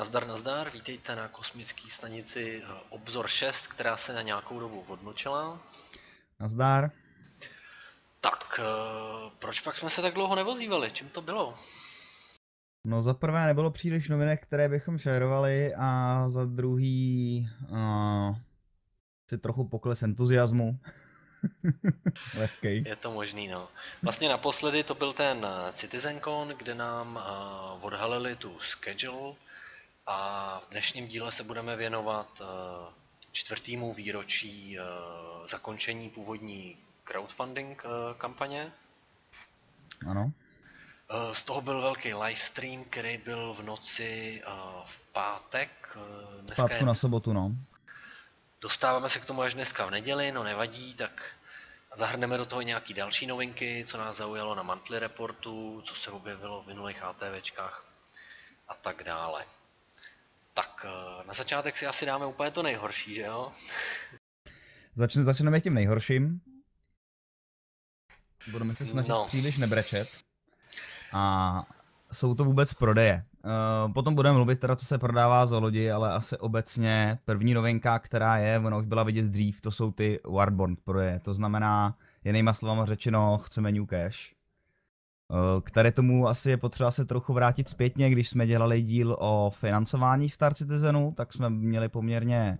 Nazdar, nazdar, vítejte na kosmické stanici eh, Obzor 6, která se na nějakou dobu odmlčela. Nazdar. Tak, eh, proč pak jsme se tak dlouho nevozívali? Čím to bylo? No za prvé nebylo příliš novinek, které bychom šerovali a za druhý uh, si trochu pokles entuziasmu. Lehkej. Je to možný, no. Vlastně naposledy to byl ten CitizenCon, kde nám uh, odhalili tu schedule a v dnešním díle se budeme věnovat uh, čtvrtýmu výročí uh, zakončení původní crowdfunding uh, kampaně. Ano. Z toho byl velký livestream, který byl v noci v pátek. Dneska Pátku je... na sobotu, no. Dostáváme se k tomu až dneska v neděli, no nevadí, tak zahrneme do toho nějaký další novinky, co nás zaujalo na monthly reportu, co se objevilo v minulých ATVčkách a tak dále. Tak na začátek si asi dáme úplně to nejhorší, že jo? Začne, začneme tím nejhorším. Budeme se snažit no. příliš nebrečet. A jsou to vůbec prodeje. Uh, potom budeme mluvit teda, co se prodává za lodi, ale asi obecně první novinka, která je, ona už byla vidět dřív, to jsou ty Warbond prodeje. To znamená, jinýma slovama řečeno, chceme New Cash. Uh, které tomu asi je potřeba se trochu vrátit zpětně, když jsme dělali díl o financování Star Citizenu, tak jsme měli poměrně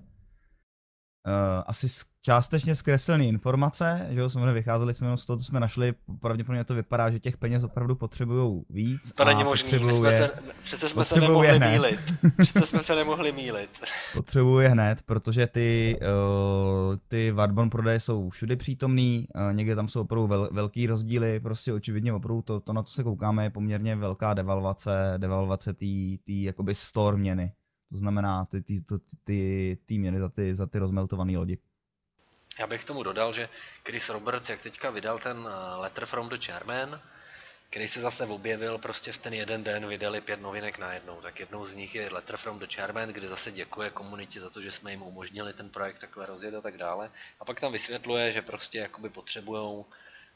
uh, asi částečně zkreslené informace, že jo, samozřejmě vycházeli jsme z toho, co jsme našli, pravděpodobně to vypadá, že těch peněz opravdu potřebují víc. To není možné, jsme je, se, přece jsme se nemohli hned. mílit. Přece jsme se nemohli mílit. Potřebuje hned, protože ty, uh, ty Warbon prodeje jsou všude přítomný, uh, někde tam jsou opravdu vel, velký rozdíly, prostě očividně opravdu to, to, na co se koukáme, je poměrně velká devalvace, devalvace té jakoby store měny. To znamená ty, ty, ty, ty, ty měny za ty, za ty rozmeltované lodi. Já bych tomu dodal, že Chris Roberts, jak teďka vydal ten eh, Letter from the Chairman, který se zase objevil prostě v ten jeden den, vydali pět novinek najednou. Tak jednou z nich je Letter from the Chairman, kde zase děkuje komunitě za to, že jsme jim umožnili ten projekt takhle rozjet a tak dále. A pak tam vysvětluje, že prostě jakoby potřebujou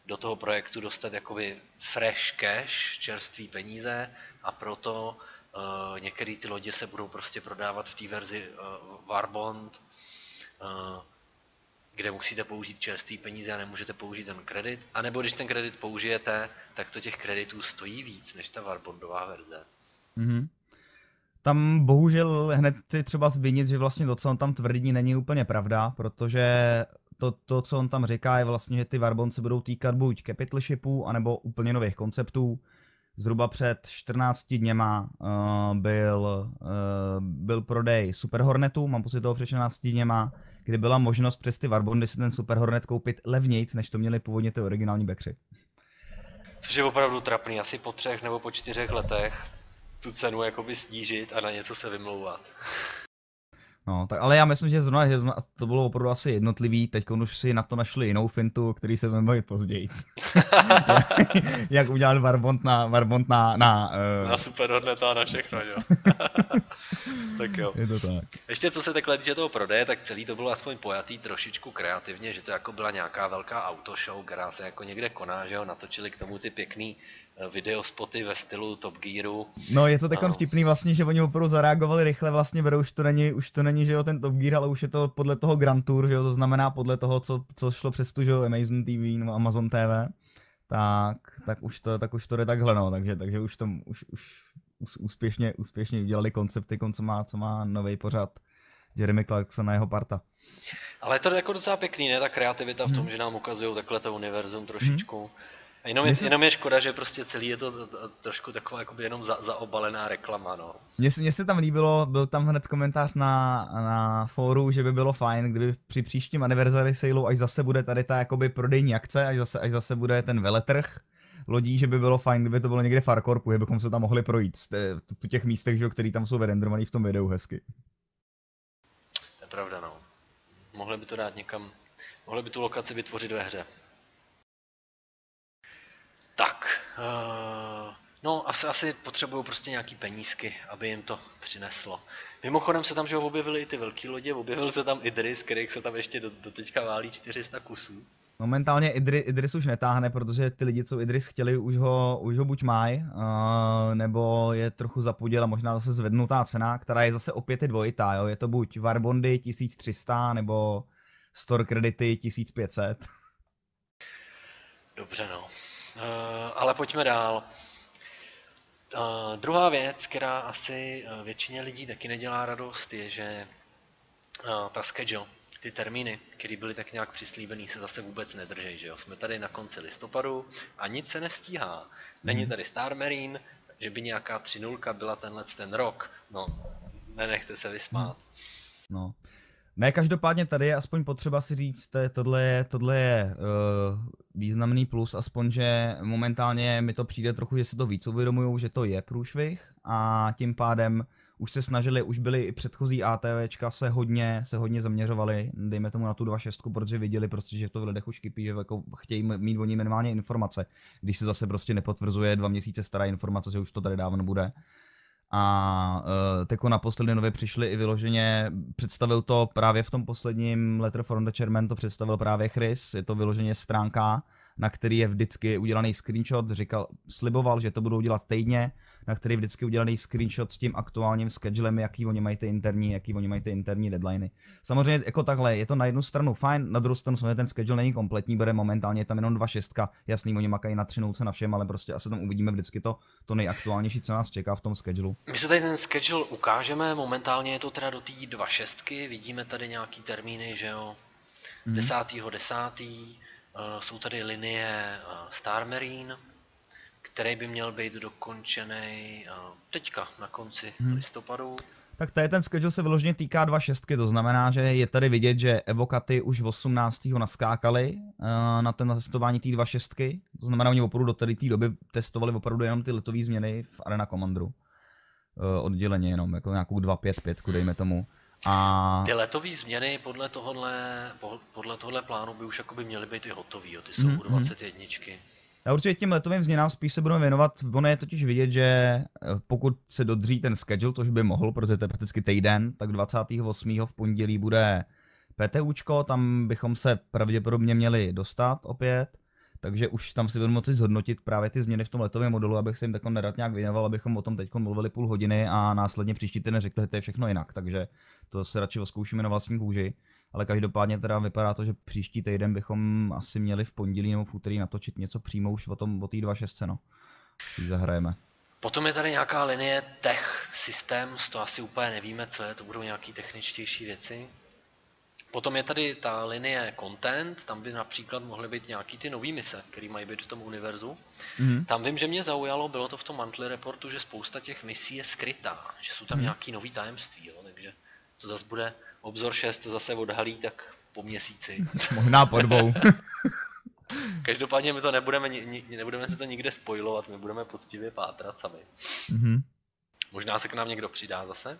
do toho projektu dostat jakoby fresh cash, čerstvý peníze a proto uh, některé ty lodě se budou prostě prodávat v té verzi uh, Warbond, uh, kde musíte použít čerstvý peníze a nemůžete použít ten kredit, a nebo když ten kredit použijete, tak to těch kreditů stojí víc než ta Warbondová verze. Mm-hmm. Tam bohužel hned ty třeba zmínit, že vlastně to, co on tam tvrdí, není úplně pravda, protože to, to co on tam říká, je vlastně, že ty Warbond se budou týkat buď capital shipů, anebo úplně nových konceptů. Zhruba před 14 dněma uh, byl, uh, byl prodej Super Hornetu, mám pocit toho před 14 dněma, kdy byla možnost přes ty Warbondy si ten Super Hornet koupit levnějc, než to měli původně ty originální backři. Což je opravdu trapný, asi po třech nebo po čtyřech letech tu cenu jakoby snížit a na něco se vymlouvat. No, tak ale já myslím, že zrovna, že zrovna to bylo opravdu asi jednotlivý, teď už si na to našli jinou fintu, který se budeme bavit později. jak udělat Varbont na, Varbont na, na, uh... na super hodnota na všechno, jo. tak jo. Je to tak. Ještě co se takhle týče toho prodeje, tak celý to bylo aspoň pojatý trošičku kreativně, že to jako byla nějaká velká autoshow, která se jako někde koná, že jo, natočili k tomu ty pěkný videospoty ve stylu Top Gearu. No je to takový vtipný vlastně, že oni opravdu zareagovali rychle, vlastně berou, už to není, už to není, že jo, ten Top Gear, ale už je to podle toho Grand Tour, že jo, to znamená podle toho, co, co šlo přes tu, že jo, Amazon TV nebo Amazon TV, tak, tak už to, tak už to jde takhle, no, takže, takže už to, už, už úspěšně, úspěšně udělali koncepty, co má, co má nový pořad. Jeremy Clarkson a jeho parta. Ale je to jako docela pěkný, ne? Ta kreativita v tom, hmm. že nám ukazují takhle to univerzum trošičku. Hmm. A jenom, je, se... jenom je škoda, že prostě celý je to trošku taková jakoby jenom za, zaobalená reklama, no. Mně, mně se tam líbilo, byl tam hned komentář na, na fóru, že by bylo fajn, kdyby při příštím anniversary sale, až zase bude tady ta jakoby prodejní akce, až zase, až zase bude ten veletrh lodí, že by bylo fajn, kdyby to bylo někde v Farkorpu, bychom se tam mohli projít v těch místech, že, který tam jsou vyrendrovaný v tom videu hezky. To je pravda, no. Mohli by to dát někam, mohli by tu lokaci vytvořit ve hře. Tak, uh, no asi, asi potřebují prostě nějaký penízky, aby jim to přineslo. Mimochodem se tam že objevily i ty velké lodě, objevil se tam Idris, kterých se tam ještě do, do teďka válí 400 kusů. Momentálně Idri, Idris už netáhne, protože ty lidi, co Idris chtěli, už ho, už ho buď mají, uh, nebo je trochu zapudil a možná zase zvednutá cena, která je zase opět dvojitá, jo? je to buď Warbondy 1300 nebo Store Credity 1500. Dobře no, ale pojďme dál. Uh, druhá věc, která asi většině lidí taky nedělá radost, je, že uh, ta schedule, ty termíny, které byly tak nějak přislíbený, se zase vůbec nedrží. Že jo? Jsme tady na konci listopadu a nic se nestíhá. Není mhm. tady Star Marine, že by nějaká 3.0 byla tenhle ten rok. No, nenechte se vysmát. No. Ne, každopádně tady je aspoň potřeba si říct, to je, tohle je, tohle je uh, významný plus, aspoň, že momentálně mi to přijde trochu, že si to víc uvědomují, že to je průšvih a tím pádem už se snažili, už byli i předchozí ATVčka se hodně, se hodně zaměřovali, dejme tomu na tu 2.6, protože viděli prostě, že to v lidech už kypí, že jako chtějí mít o ní minimálně informace, když se zase prostě nepotvrzuje dva měsíce stará informace, že už to tady dávno bude. A uh, teko naposledy nově přišli i vyloženě, představil to právě v tom posledním Letter from the Chairman, to představil právě Chris, je to vyloženě stránka, na který je vždycky udělaný screenshot, říkal, sliboval, že to budou dělat týdně, na který je vždycky udělaný screenshot s tím aktuálním schedulem, jaký oni mají ty interní, jaký oni mají ty interní deadliny. Samozřejmě jako takhle, je to na jednu stranu fajn, na druhou stranu samozřejmě ten schedule není kompletní, bude momentálně tam jenom dva šestka, jasný, oni makají na tři nulce na všem, ale prostě asi tam uvidíme vždycky to, to nejaktuálnější, co nás čeká v tom schedulu. My se tady ten schedule ukážeme, momentálně je to teda do té dva šestky, vidíme tady nějaký termíny, že jo, mm-hmm. desátýho desátý, uh, jsou tady linie uh, Star Marine, který by měl být dokončený teďka na konci hmm. listopadu. Tak tady ten schedule se vyloženě týká dva šestky, to znamená, že je tady vidět, že Evokaty už 18. naskákali uh, na ten testování té dva šestky, to znamená, oni opravdu do té doby testovali opravdu jenom ty letové změny v Arena Commanderu. Uh, odděleně jenom, jako nějakou 2.5.5, dejme tomu. A... Ty letové změny podle tohohle, podle tohohle plánu by už by měly být i hotový, jo. ty jsou mm, 21. Já určitě těm letovým změnám spíš se budeme věnovat, ono je totiž vidět, že eh, pokud se dodrží ten schedule, což by mohl, protože to je prakticky týden, tak 28. v pondělí bude PTUčko, tam bychom se pravděpodobně měli dostat opět, takže už tam si budu moci zhodnotit právě ty změny v tom letovém modelu, abych se jim takhle nerad nějak věnoval, abychom o tom teď mluvili půl hodiny a následně příští týden řekli, že to je všechno jinak, takže to se radši oskoušíme na vlastní kůži ale každopádně teda vypadá to, že příští týden bychom asi měli v pondělí nebo v úterý natočit něco přímo už o tom, o té 2.6, no. Si zahrajeme. Potom je tady nějaká linie tech systém, to asi úplně nevíme, co je, to budou nějaké techničtější věci. Potom je tady ta linie content, tam by například mohly být nějaký ty nový mise, které mají být v tom univerzu. Mm-hmm. Tam vím, že mě zaujalo, bylo to v tom monthly reportu, že spousta těch misí je skrytá, že jsou tam mm-hmm. nějaký nový tajemství, jo, takže to zase bude obzor 6 to zase odhalí tak po měsíci. Možná po dvou. Každopádně my to nebudeme, nebudeme se to nikde spojovat, my budeme poctivě pátrat sami. Mm-hmm. Možná se k nám někdo přidá zase.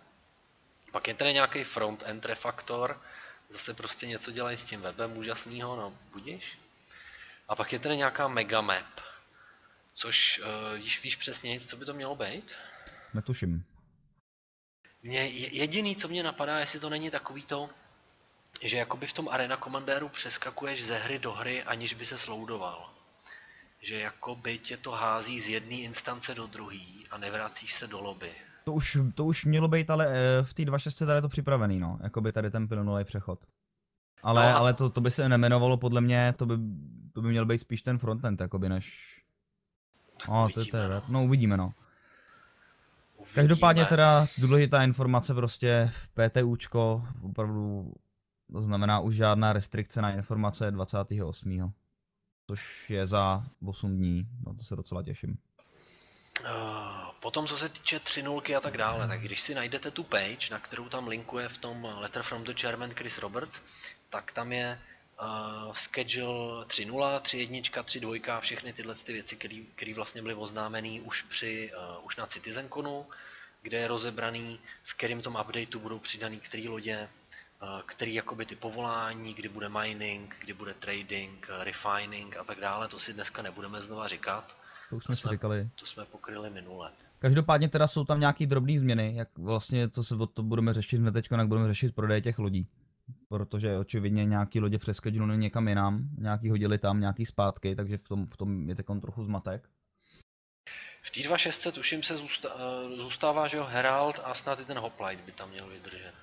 Pak je tady nějaký front-end refaktor, zase prostě něco dělají s tím webem úžasného, no budíš. A pak je tady nějaká megamap, což uh, když víš přesně nic, co by to mělo být? Netuším. Mě jediný, co mě napadá, jestli to není takový to, že jakoby v tom Arena Commandéru přeskakuješ ze hry do hry, aniž by se sloudoval. Že jakoby tě to hází z jedné instance do druhé a nevracíš se do lobby. To už, to už mělo být, ale eh, v té 2.6 tady to připravený, no. Jakoby tady ten plynulý přechod. Ale, no, ale to, to by se nemenovalo podle mě, to by, to by měl být spíš ten frontend, jakoby než... No, to je, to je, no. no uvidíme, no. Uvidíme. Každopádně teda důležitá informace prostě PTUčko, opravdu to znamená už žádná restrikce na informace 28. Což je za 8 dní, na to se docela těším. Eh, potom, co se týče 3.0 a tak dále, tak když si najdete tu page, na kterou tam linkuje v tom Letter from the Chairman Chris Roberts, tak tam je uh, schedule 3.0, 3.1, 3.2, všechny tyhle ty věci, které vlastně byly oznámené už, při, uh, už na CitizenConu, kde je rozebraný, v kterém tom updateu budou přidaný které lodě, uh, který jakoby ty povolání, kdy bude mining, kdy bude trading, uh, refining a tak dále, to si dneska nebudeme znova říkat. To už jsme, to jsme si říkali. To jsme pokryli minule. Každopádně teda jsou tam nějaké drobné změny, jak vlastně, co se o to budeme řešit hned teď, jak budeme řešit prodej těch lodí protože očividně nějaký lodě přeskedili někam jinam, nějaký hodili tam, nějaký zpátky, takže v tom, v tom je takový trochu zmatek. V té 2.6 tuším se zůsta, eh, zůstává, že jo, Herald a snad i ten Hoplite by tam měl vydržet.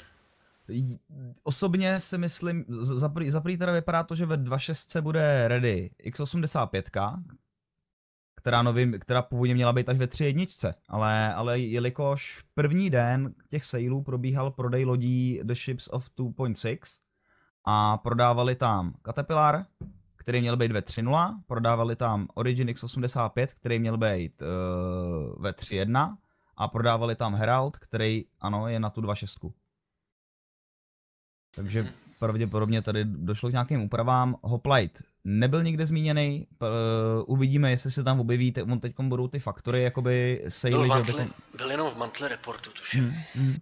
Osobně si myslím, za, za prý teda vypadá to, že ve 2.6 bude ready X85, která, nový, která původně měla být až ve 3.1, ale, ale jelikož první den těch sailů probíhal prodej lodí The Ships of 2.6 a prodávali tam Caterpillar, který měl být ve 3.0, prodávali tam Origin X85, který měl být uh, ve 3.1 a prodávali tam Herald, který ano, je na tu 2.6. Takže mhm. pravděpodobně tady došlo k nějakým úpravám. Hoplite nebyl nikde zmíněný, uvidíme, jestli se tam objeví, on teď budou ty faktory, jakoby sejly. Byl, že byl jenom v mantle reportu, tuším. Hmm, hmm.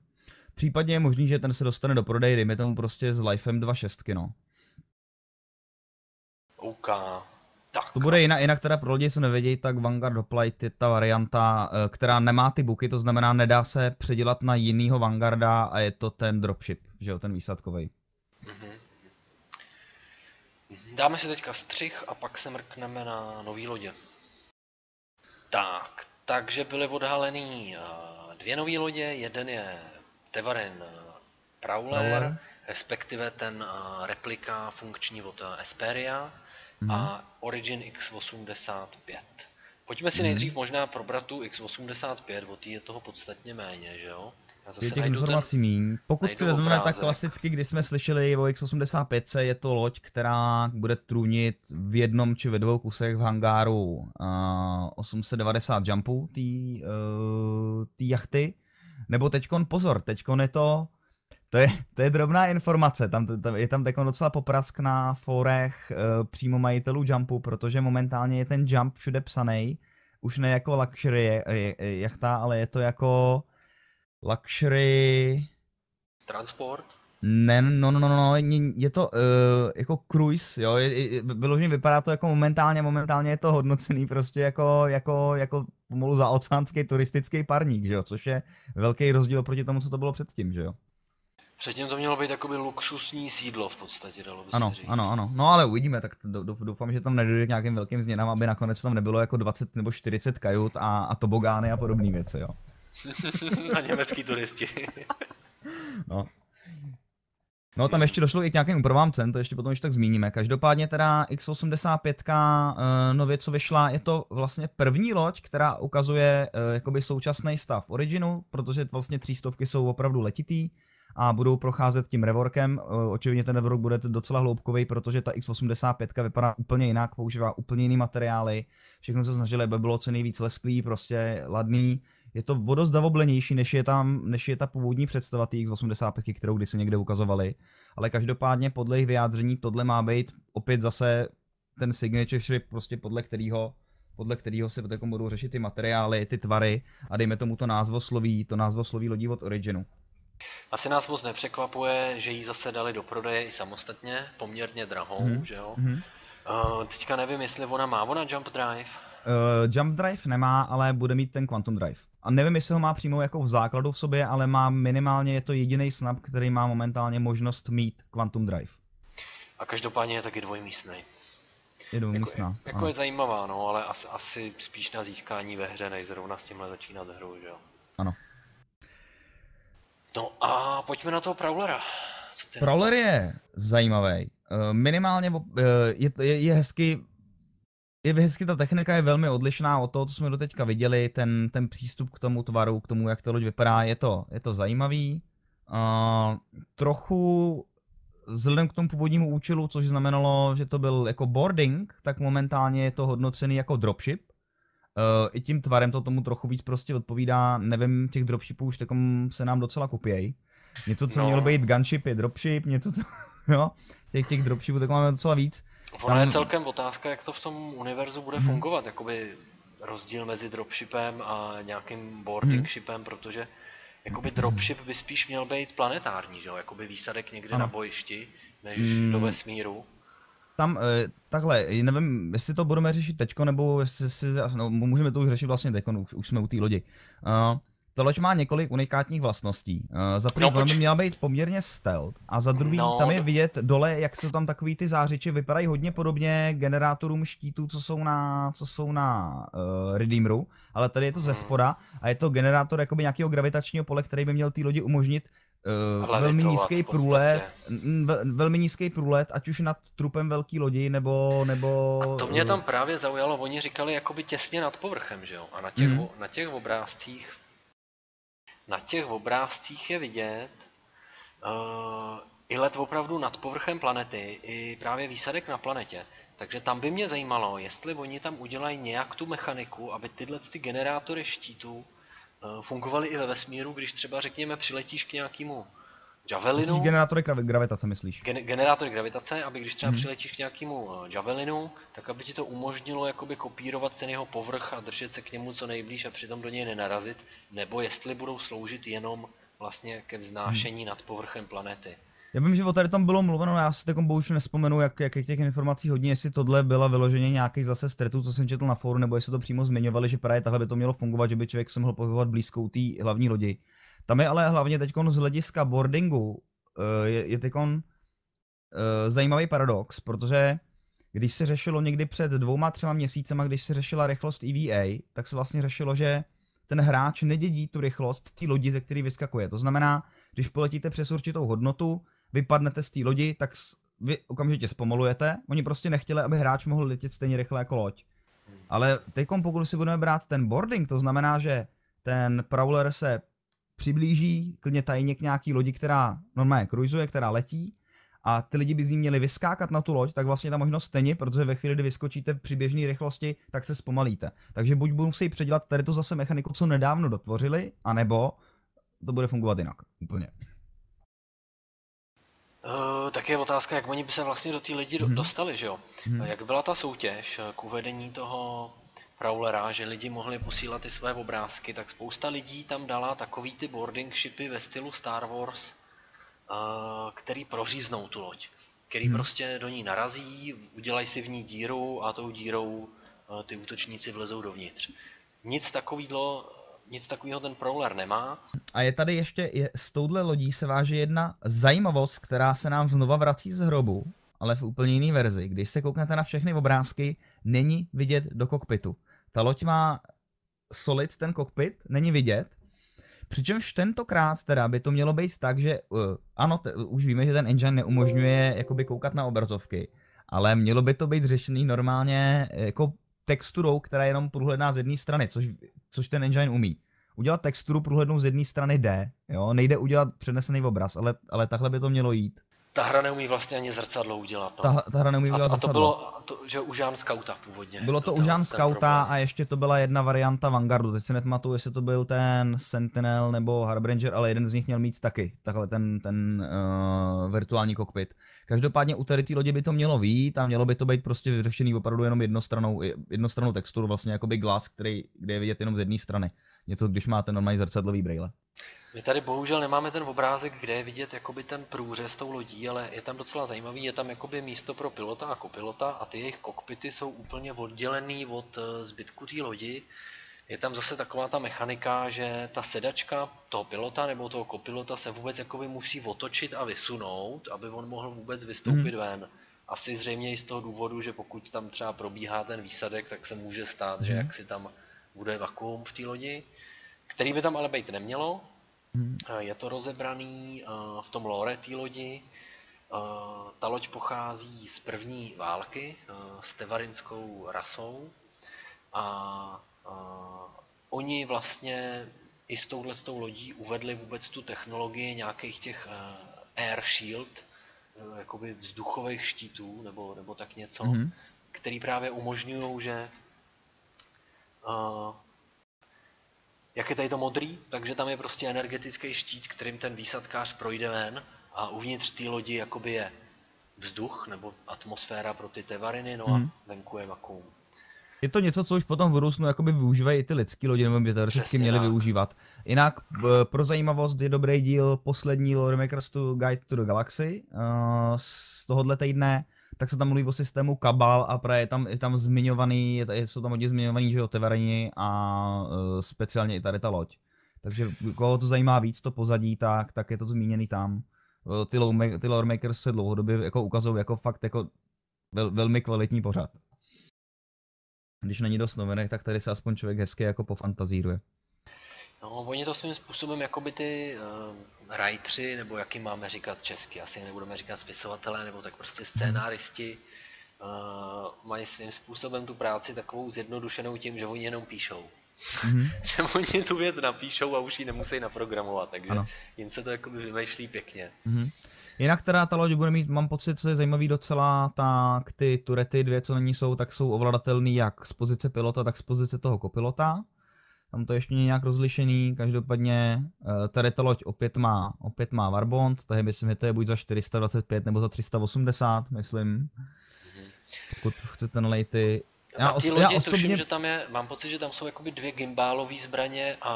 Případně je možný, že ten se dostane do prodeje, dejme tomu prostě s Lifem 2.6, no. OK. Tak. To bude jinak, jinak teda pro lidi, co nevědějí, tak Vanguard Hoplite je ta varianta, eh, která nemá ty buky, to znamená nedá se předělat na jinýho Vanguarda a je to ten dropship, že jo, ten výsadkový. Mm-hmm. Dáme si teďka střih a pak se mrkneme na nový lodě. Tak, takže byly odhalený eh, dvě nové lodě, jeden je Tevarin eh, Prowler, Prowler, respektive ten replika funkční od Esperia, mm-hmm. a Origin X85. Pojďme si mm-hmm. nejdřív možná probrat tu X85, o té je toho podstatně méně, že jo? Já zase je těch informací ten, míň. Pokud si vezmeme tak klasicky, kdy jsme slyšeli o X85, je to loď, která bude trůnit v jednom či ve dvou kusech v hangáru uh, 890 jumpů té uh, jachty. Nebo teďkon, pozor, teďkon je to to je, to je drobná informace, tam, tam, je tam takový docela poprask na forech uh, přímo majitelů Jumpu, protože momentálně je ten Jump všude psaný, už ne jako luxury jachta, ale je to jako luxury... Transport? Ne, no, no, no, no, je to uh, jako cruise, jo, je, je, vyloženě vypadá to jako momentálně, momentálně je to hodnocený prostě jako, jako, jako pomalu za oceánský turistický parník, že jo, což je velký rozdíl proti tomu, co to bylo předtím, že jo. Předtím to mělo být jakoby luxusní sídlo v podstatě, dalo by ano, se říct. Ano, ano, no ale uvidíme, tak doufám, že tam nedojde k nějakým velkým změnám, aby nakonec tam nebylo jako 20 nebo 40 kajut a, a tobogány a podobné věci, jo. a německý turisti. no. No tam ještě došlo i k nějakým úpravám cen, to ještě potom ještě tak zmíníme. Každopádně teda X85 uh, nově co vyšla, je to vlastně první loď, která ukazuje uh, jakoby současný stav Originu, protože vlastně třístovky jsou opravdu letitý a budou procházet tím revorkem. Eh, očividně ten revork bude docela hloubkový, protože ta X85 vypadá úplně jinak, používá úplně jiný materiály. Všechno se snažili, aby bylo co nejvíc lesklý, prostě ladný. Je to vodozdavoblenější, než je, tam, než je ta původní představa té X85, kterou kdysi někde ukazovali. Ale každopádně podle jejich vyjádření tohle má být opět zase ten signature ship, prostě podle kterého podle kterého se potom budou řešit ty materiály, ty tvary a dejme tomu to názvosloví, to názvosloví lodí od Originu. Asi nás moc nepřekvapuje, že ji zase dali do prodeje i samostatně, poměrně drahou, hmm. že jo? Hmm. Uh, teďka nevím, jestli ona má ona Jump Drive. Uh, jump Drive nemá, ale bude mít ten Quantum Drive. A nevím, jestli ho má přímo jako v základu v sobě, ale má minimálně, je to jediný snap, který má momentálně možnost mít Quantum Drive. A každopádně je taky dvojmístný. Je dvojmístná. Jako, jako je zajímavá, no, ale asi, asi spíš na získání ve hře, než zrovna s tímhle začínat hru, že jo? Ano. No a pojďme na toho Prowlera. Prowler je zajímavý. Eh, minimálně eh, je, je, je hezky je hezky, ta technika je velmi odlišná od toho, co jsme doteďka viděli, ten, ten přístup k tomu tvaru, k tomu, jak to loď vypadá, je to, je to zajímavý. Uh, trochu vzhledem k tomu původnímu účelu, což znamenalo, že to byl jako boarding, tak momentálně je to hodnocený jako dropship, Uh, I tím tvarem to tomu trochu víc prostě odpovídá, nevím, těch dropshipů už takom se nám docela kupějí. Něco, co no. mělo být gunship, je dropship, něco, co, jo, těch, těch dropshipů tak máme docela víc. Ono Tam... je celkem otázka, jak to v tom univerzu bude hmm. fungovat, jakoby rozdíl mezi dropshipem a nějakým boarding hmm. shipem, protože jakoby dropship by spíš měl být planetární, že jo, jakoby výsadek někde ano. na bojišti, než hmm. do vesmíru tam, e, takhle, nevím, jestli to budeme řešit teďko, nebo jestli si, no, můžeme to už řešit vlastně teďko, už, už jsme u té lodi. Uh, ta loď má několik unikátních vlastností. Uh, za první, no, by měla být poměrně stealth, a za druhý, no, tam je vidět dole, jak se tam takový ty zářiči vypadají hodně podobně generátorům štítů, co jsou na, co jsou na uh, Redeemeru, ale tady je to ze hmm. spoda a je to generátor jakoby nějakého gravitačního pole, který by měl té lodi umožnit Uh, velmi nízký průlet, velmi nízký průlet, ať už nad trupem velký lodi, nebo... nebo a to mě tam právě zaujalo, oni říkali jakoby těsně nad povrchem, že jo? A na těch, mm. na těch obrázcích na těch obrázcích je vidět uh, i let opravdu nad povrchem planety, i právě výsadek na planetě. Takže tam by mě zajímalo, jestli oni tam udělají nějak tu mechaniku, aby tyhle ty generátory štítů uh, fungovaly i ve vesmíru, když třeba řekněme přiletíš k nějakému Javelinu. Myslíš generátory gravitace, myslíš? Gen- generátory gravitace, aby když třeba hmm. přiletíš k nějakému uh, Javelinu, tak aby ti to umožnilo jakoby kopírovat ten jeho povrch a držet se k němu co nejblíž a přitom do něj nenarazit, nebo jestli budou sloužit jenom vlastně ke vznášení hmm. nad povrchem planety. Já vím, že o tady tom bylo mluveno, já si takom bohužel nespomenu, jak, jak těch informací hodně, jestli tohle byla vyloženě nějaký zase stretu, co jsem četl na fóru, nebo jestli to přímo zmiňovali, že právě takhle by to mělo fungovat, že by člověk se mohl pohybovat blízkou té hlavní lodi. Tam je ale hlavně teď z hlediska boardingu eh, je, je teď uh, zajímavý paradox, protože když se řešilo někdy před dvouma, třema měsícema, když se řešila rychlost EVA, tak se vlastně řešilo, že ten hráč nedědí tu rychlost té lodi, ze který vyskakuje. To znamená, když poletíte přes určitou hodnotu, vypadnete z té lodi, tak vy okamžitě zpomalujete. Oni prostě nechtěli, aby hráč mohl letět stejně rychle jako loď. Ale teď, pokud si budeme brát ten boarding, to znamená, že ten Prowler se přiblíží klidně tajně k nějaký lodi, která normálně kruzuje, která letí a ty lidi by z ní měli vyskákat na tu loď, tak vlastně ta možnost není, protože ve chvíli, kdy vyskočíte při běžné rychlosti, tak se zpomalíte. Takže buď budou musí předělat tady to zase mechaniku, co nedávno dotvořili, anebo to bude fungovat jinak. Úplně. Uh, tak je otázka, jak oni by se vlastně do té lidi hmm. dostali, že jo? Hmm. Jak byla ta soutěž k uvedení toho Prowlera, že lidi mohli posílat ty své obrázky, tak spousta lidí tam dala takový ty boarding shipy ve stylu Star Wars, uh, který proříznou tu loď. Který hmm. prostě do ní narazí, udělají si v ní díru a tou dírou uh, ty útočníci vlezou dovnitř. Nic takového nic takového ten Prowler nemá. A je tady ještě, je, s touhle lodí se váže jedna zajímavost, která se nám znova vrací z hrobu, ale v úplně jiné verzi. Když se kouknete na všechny obrázky, není vidět do kokpitu. Ta loď má solid ten kokpit, není vidět, Přičemž tentokrát teda by to mělo být tak, že uh, ano, t- už víme, že ten engine neumožňuje jakoby koukat na obrazovky, ale mělo by to být řešený normálně jako texturou, která je jenom průhledná z jedné strany, což, což ten engine umí. Udělat texturu průhlednou z jedné strany jde, jo, nejde udělat přenesený obraz, ale, ale takhle by to mělo jít. Ta hra neumí vlastně ani zrcadlo udělat. No. Ta, ta hra neumí udělat a, a to bylo, to, že u Žán Scouta původně. Bylo to u Žán Scouta a ještě to byla jedna varianta Vanguardu. Teď si nepamatuju, jestli to byl ten Sentinel nebo Harbinger, ale jeden z nich měl mít taky, takhle ten, ten uh, virtuální kokpit. Každopádně u tady té lodi by to mělo být a mělo by to být prostě vyřešený opravdu jenom jednostranou, jednostranou texturu, vlastně jako by glass, který, kde je vidět jenom z jedné strany. Něco, když máte normální zrcadlový brýle. My tady bohužel nemáme ten obrázek, kde je vidět jakoby ten průřez tou lodí, ale je tam docela zajímavý, je tam jakoby místo pro pilota a kopilota a ty jejich kokpity jsou úplně oddělený od eh, zbytku té lodi. Je tam zase taková ta mechanika, že ta sedačka toho pilota nebo toho kopilota se vůbec jakoby musí otočit a vysunout, aby on mohl vůbec vystoupit hmm. ven. Asi zřejmě i z toho důvodu, že pokud tam třeba probíhá ten výsadek, tak se může stát, hmm. že jak si tam bude vakuum v té lodi, který by tam ale být nemělo. Je to rozebraný v tom lore té lodi. Ta loď pochází z první války s tevarinskou rasou a oni vlastně i s touhletou lodí uvedli vůbec tu technologii nějakých těch air shield, jakoby vzduchových štítů nebo, nebo tak něco, mm-hmm. který právě umožňují, že jak je tady to modrý, takže tam je prostě energetický štít, kterým ten výsadkář projde ven a uvnitř té lodi jakoby je vzduch nebo atmosféra pro ty tevariny, no mm. a mhm. venku je vakuum. Je to něco, co už potom v budoucnu jakoby využívají i ty lidské lodi, nebo by teoreticky měli tak. využívat. Jinak pro zajímavost je dobrý díl poslední Lore Makers to Guide to the Galaxy uh, z tohohle týdne tak se tam mluví o systému kabal a právě je tam, je tam zmiňovaný, je, jsou tam hodně zmiňovaný, že jo, Teverini a uh, speciálně i tady ta loď. Takže koho to zajímá víc, to pozadí, tak, tak je to zmíněný tam. Ty, low, ty lore makers se dlouhodobě jako ukazují jako fakt jako vel, velmi kvalitní pořad. Když není dost novinek, tak tady se aspoň člověk hezky jako pofantazíruje. No, oni to svým způsobem jako by ty uh, writři, nebo jaký máme říkat česky, asi nebudeme říkat spisovatelé, nebo tak prostě scénáristi, uh, mají svým způsobem tu práci takovou zjednodušenou tím, že oni jenom píšou. Mm-hmm. že oni tu věc napíšou a už ji nemusí naprogramovat, takže ano. jim se to jakoby vymýšlí pěkně. Mm-hmm. Jinak teda ta loď bude mít, mám pocit, co je zajímavý docela, tak ty turety dvě, co na ní jsou, tak jsou ovladatelný jak z pozice pilota, tak z pozice toho kopilota. Tam to ještě nějak rozlišený, každopádně uh, tady ta loď opět má, opět má Warbond, takže myslím, že to je buď za 425 nebo za 380, myslím. Mm-hmm. Pokud chcete nalejty. Já, os- lodi, já osobně... tuším, že tam je, mám pocit, že tam jsou jakoby dvě gimbálové zbraně a,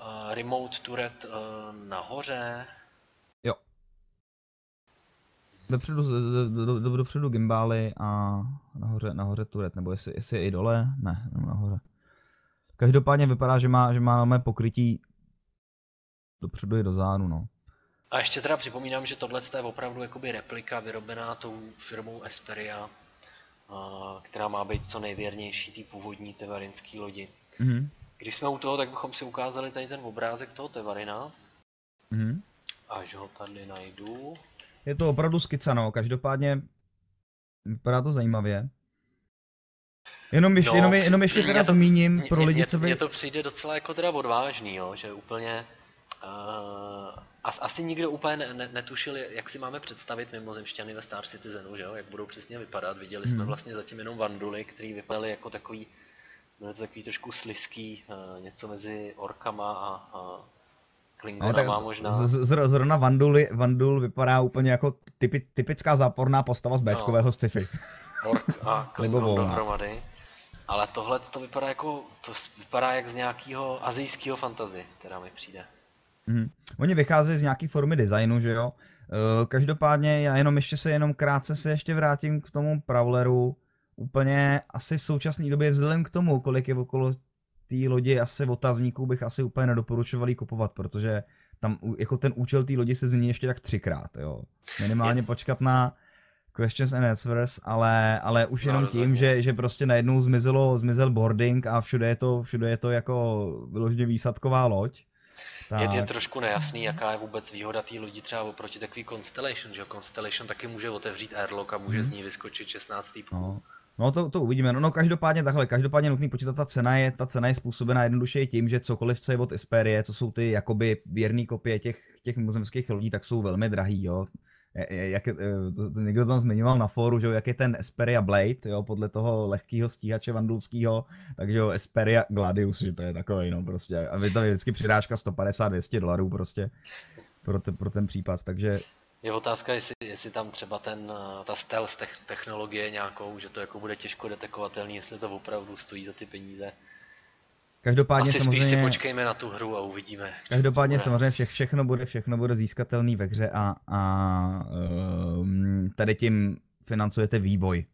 a remote turret uh, nahoře. Jo. Dopředu, do, do, do, dopředu gimbály a nahoře, nahoře turret, nebo jestli, jestli je i dole, ne, nahoře. Každopádně vypadá, že má, že má mé pokrytí dopředu i do zádu, no. A ještě teda připomínám, že tohle je opravdu jakoby replika vyrobená tou firmou Esperia, která má být co nejvěrnější té původní tevarinské lodi. Mm-hmm. Když jsme u toho, tak bychom si ukázali tady ten obrázek toho tevarina. Mm-hmm. Až ho tady najdu. Je to opravdu skica, no. Každopádně vypadá to zajímavě. Jenom, ještě, no, jenom, jenom ještě teda to, zmíním pro lidi, co by... Mně to přijde docela jako teda odvážný, jo, že úplně... Uh, asi nikdo úplně ne, ne, netušil, jak si máme představit mimozemšťany ve Star Citizenu, že jo? jak budou přesně vypadat. Viděli hmm. jsme vlastně zatím jenom vanduly, které vypadaly jako takový, bylo to takový trošku sliský, uh, něco mezi orkama a, a Klingonama no, možná. Z, z, zrovna Vandul, Vandul vypadá úplně jako typi, typická záporná postava z Bčkového no. sci-fi. Ork a Klingon dohromady. Ale tohle to vypadá jako, to vypadá jak z nějakého azijského fantazy, která mi přijde. Mm. Oni vycházejí z nějaké formy designu, že jo. Uh, každopádně já jenom ještě se jenom krátce se ještě vrátím k tomu Prowleru. Úplně asi v současné době vzhledem k tomu, kolik je okolo té lodi asi otazníků bych asi úplně nedoporučoval kupovat, protože tam jako ten účel té lodi se změní ještě tak třikrát, jo. Minimálně počkat na questions and answers, ale, ale už no, jenom tím, že, že prostě najednou zmizelo, zmizel boarding a všude je to, všude je to jako vyloženě výsadková loď. Tak. Je, je trošku nejasný, jaká je vůbec výhoda té lodi třeba oproti takový Constellation, že Constellation taky může otevřít airlock a může hmm. z ní vyskočit 16. půl. No. No to, to uvidíme. No, no každopádně takhle, každopádně nutný počítat, ta cena je, ta cena je způsobena jednoduše tím, že cokoliv, co je od Esperie, co jsou ty jakoby věrné kopie těch, těch mimozemských lodí, tak jsou velmi drahý, jo jak, je, eh, to, to někdo tam zmiňoval na fóru, že jak je ten Esperia Blade, jo, podle toho lehkého stíhače vandulského, takže jo, Esperia Gladius, že to je takový, no prostě, a vy tam je vždycky přidáška 150-200 dolarů prostě pro, te, pro ten případ, takže je otázka, jestli, jestli tam třeba ten, eh, ta stealth technologie nějakou, že to jako bude těžko detekovatelný, jestli to opravdu stojí za ty peníze. Každopádně Asi samozřejmě... spíš si počkejme na tu hru a uvidíme. Každopádně samozřejmě vše, všechno bude, všechno bude získatelný ve hře a, a um, tady tím financujete vývoj.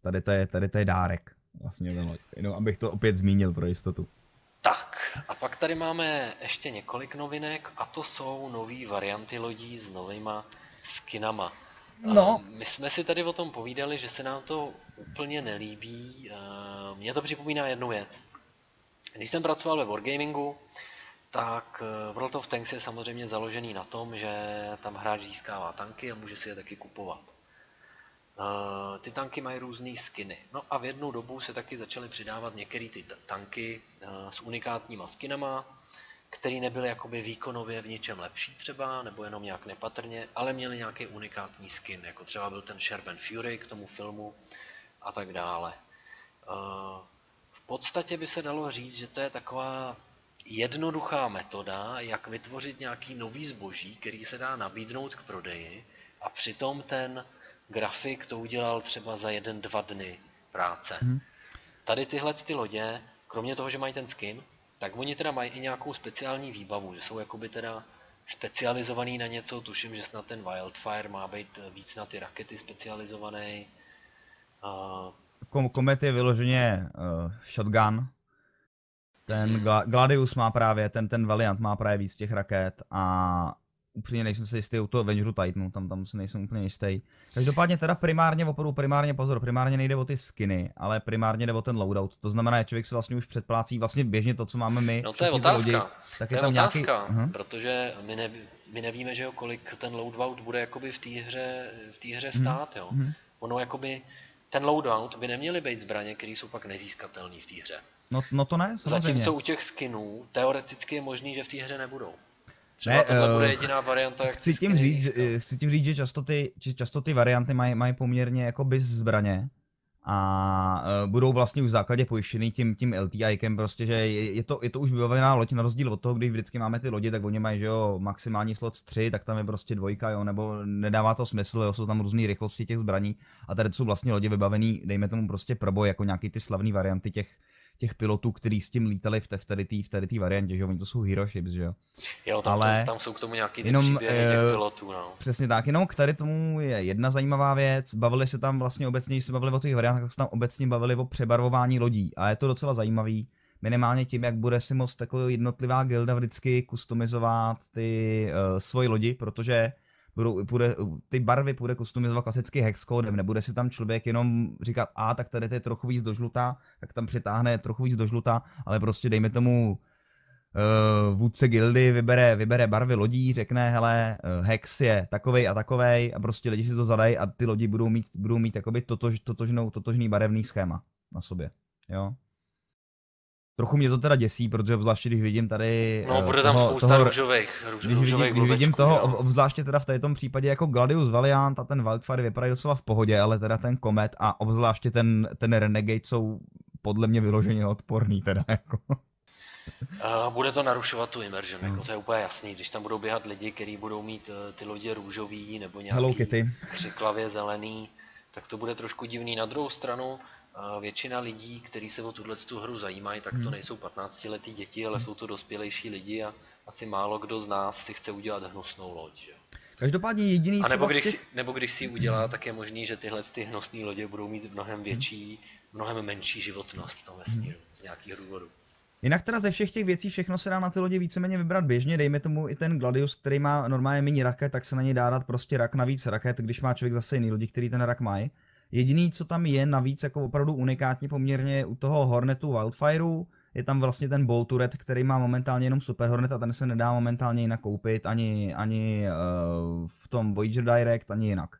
Tady to je, tady to je dárek. Vlastně jenom abych to opět zmínil pro jistotu. Tak, a pak tady máme ještě několik novinek a to jsou nové varianty lodí s novýma skinama. No. My jsme si tady o tom povídali, že se nám to úplně nelíbí. Mně to připomíná jednu věc. Když jsem pracoval ve Wargamingu, tak eh, World of Tanks je samozřejmě založený na tom, že tam hráč získává tanky a může si je taky kupovat. Eh, ty tanky mají různé skiny. No a v jednu dobu se taky začaly přidávat některé ty tanky eh, s unikátníma skinama, které nebyly jakoby výkonově v ničem lepší třeba, nebo jenom nějak nepatrně, ale měly nějaký unikátní skin, jako třeba byl ten Sherben Fury k tomu filmu a tak dále podstatě by se dalo říct, že to je taková jednoduchá metoda, jak vytvořit nějaký nový zboží, který se dá nabídnout k prodeji a přitom ten grafik to udělal třeba za jeden, dva dny práce. Hmm. Tady tyhle ty lodě, kromě toho, že mají ten skin, tak oni teda mají i nějakou speciální výbavu, že jsou jakoby teda specializovaný na něco, tuším, že snad ten Wildfire má být víc na ty rakety specializovaný. Komet je vyloženě uh, shotgun. Ten Gla- Gladius má právě, ten, ten Valiant má právě víc těch raket a upřímně nejsem si jistý u toho Avengeru Titanu, tam, tam si nejsem úplně jistý. Každopádně teda primárně, opravdu primárně pozor, primárně nejde o ty skiny, ale primárně jde o ten loadout. To znamená, že člověk se vlastně už předplácí vlastně běžně to, co máme my. No to je otázka, lidi, tak to je, tam otázka, nějaký... uh-huh. protože my, ne, my nevíme, že jo, kolik ten loadout bude jakoby v té hře, v té hře stát, jo. Uh-huh. Ono jakoby, ten loadout by neměly být zbraně, které jsou pak nezískatelné v té hře. No, no to ne, samozřejmě. Zatímco u těch skinů teoreticky je možný, že v té hře nebudou. Třeba ne, tohle uh, bude jediná varianta, chci, jak tím říct, chci tím říct, že často ty, často ty varianty mají, mají poměrně jako bys zbraně a uh, budou vlastně už v základě pojištěný tím, tím LTIkem, prostě, že je, to, je to už vybavená loď, na rozdíl od toho, když vždycky máme ty lodi, tak oni mají, že jo, maximální slot 3, tak tam je prostě dvojka, jo, nebo nedává to smysl, jo, jsou tam různé rychlosti těch zbraní a tady jsou vlastně lodě vybavený, dejme tomu prostě pro boj, jako nějaký ty slavné varianty těch, těch pilotů, kteří s tím lítali v, té, v tady té v tady variantě, že oni to jsou hero ships, že jo. Jo, tam, Ale to, tam jsou k tomu nějaký ty jenom, těch eh, pilotů, no. Přesně tak, jenom k tady tomu je jedna zajímavá věc, bavili se tam vlastně obecně, když se bavili o těch variantách, tak se tam obecně bavili o přebarvování lodí. A je to docela zajímavý, minimálně tím, jak bude si moc taková jednotlivá gilda vždycky customizovat ty uh, svoje lodi, protože budou, bude, ty barvy bude customizovat klasicky hexcodem, nebude si tam člověk jenom říkat, a tak tady to je trochu víc do žluta, tak tam přitáhne trochu víc do žluta, ale prostě dejme tomu uh, vůdce gildy vybere, vybere barvy lodí, řekne, hele, uh, hex je takovej a takovej a prostě lidi si to zadají a ty lodi budou mít, budou mít jakoby totož, totožnou, totožný barevný schéma na sobě, jo. Trochu mě to teda děsí, protože obzvláště když vidím tady... No, bude tam toho, spousta toho, růžových, růž, když, růžových vidím, když vidím toho, ob, obzvláště teda v tom případě jako Gladius Valiant a ten Wildfire vypadají docela v pohodě, ale teda ten Comet a obzvláště ten, ten Renegade jsou podle mě vyloženě odporný teda jako. Uh, bude to narušovat tu immersion, hmm. jako to je úplně jasný. Když tam budou běhat lidi, kteří budou mít uh, ty lodě růžový nebo nějaký křiklavě zelený, tak to bude trošku divný. Na druhou stranu, většina lidí, kteří se o tuhle tu hru zajímají, tak to hmm. nejsou 15 letý děti, ale jsou to dospělejší lidi a asi málo kdo z nás si chce udělat hnusnou loď. Že? Každopádně jediný a nebo když, těch... si, nebo když si ji udělá, tak je možný, že tyhle ty hnusné lodě budou mít mnohem hmm. větší, mnohem menší životnost v tom vesmíru, z nějakých důvodů. Jinak teda ze všech těch věcí všechno se dá na ty lodě víceméně vybrat běžně, dejme tomu i ten Gladius, který má normálně mini raket, tak se na něj dá dát prostě rak navíc raket, když má člověk zase jiný lodi, který ten rak mají. Jediný, co tam je navíc jako opravdu unikátní poměrně u toho Hornetu Wildfireu, je tam vlastně ten Bolt Turret, který má momentálně jenom Super Hornet a ten se nedá momentálně jinak koupit ani, ani uh, v tom Voyager Direct, ani jinak.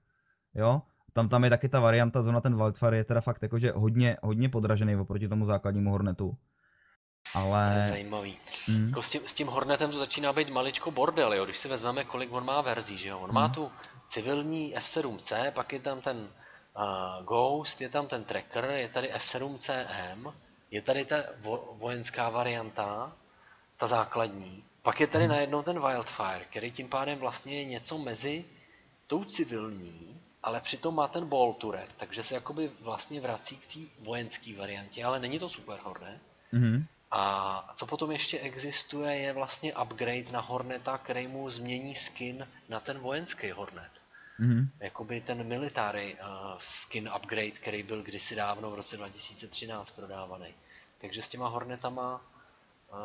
Jo? Tam, tam je taky ta varianta, zrovna ten Wildfire je teda fakt jakože hodně, hodně podražený oproti tomu základnímu Hornetu. Ale... To je zajímavý. Mm. Jako s, tím, s tím Hornetem to začíná být maličko bordel, jo? když si vezmeme, kolik on má verzí, že jo? On mm. má tu civilní F7C, pak je tam ten uh, Ghost, je tam ten tracker, je tady F7CM, je tady ta vo- vojenská varianta, ta základní, pak je tady hmm. najednou ten Wildfire, který tím pádem vlastně je něco mezi tou civilní, ale přitom má ten ball turret, takže se jakoby vlastně vrací k té vojenské variantě, ale není to super Hornet. Mm-hmm. A co potom ještě existuje, je vlastně upgrade na Horneta, který mu změní skin na ten vojenský Hornet. Mm-hmm. Jakoby ten military uh, skin upgrade, který byl kdysi dávno v roce 2013 prodávaný. Takže s těma Hornetama uh,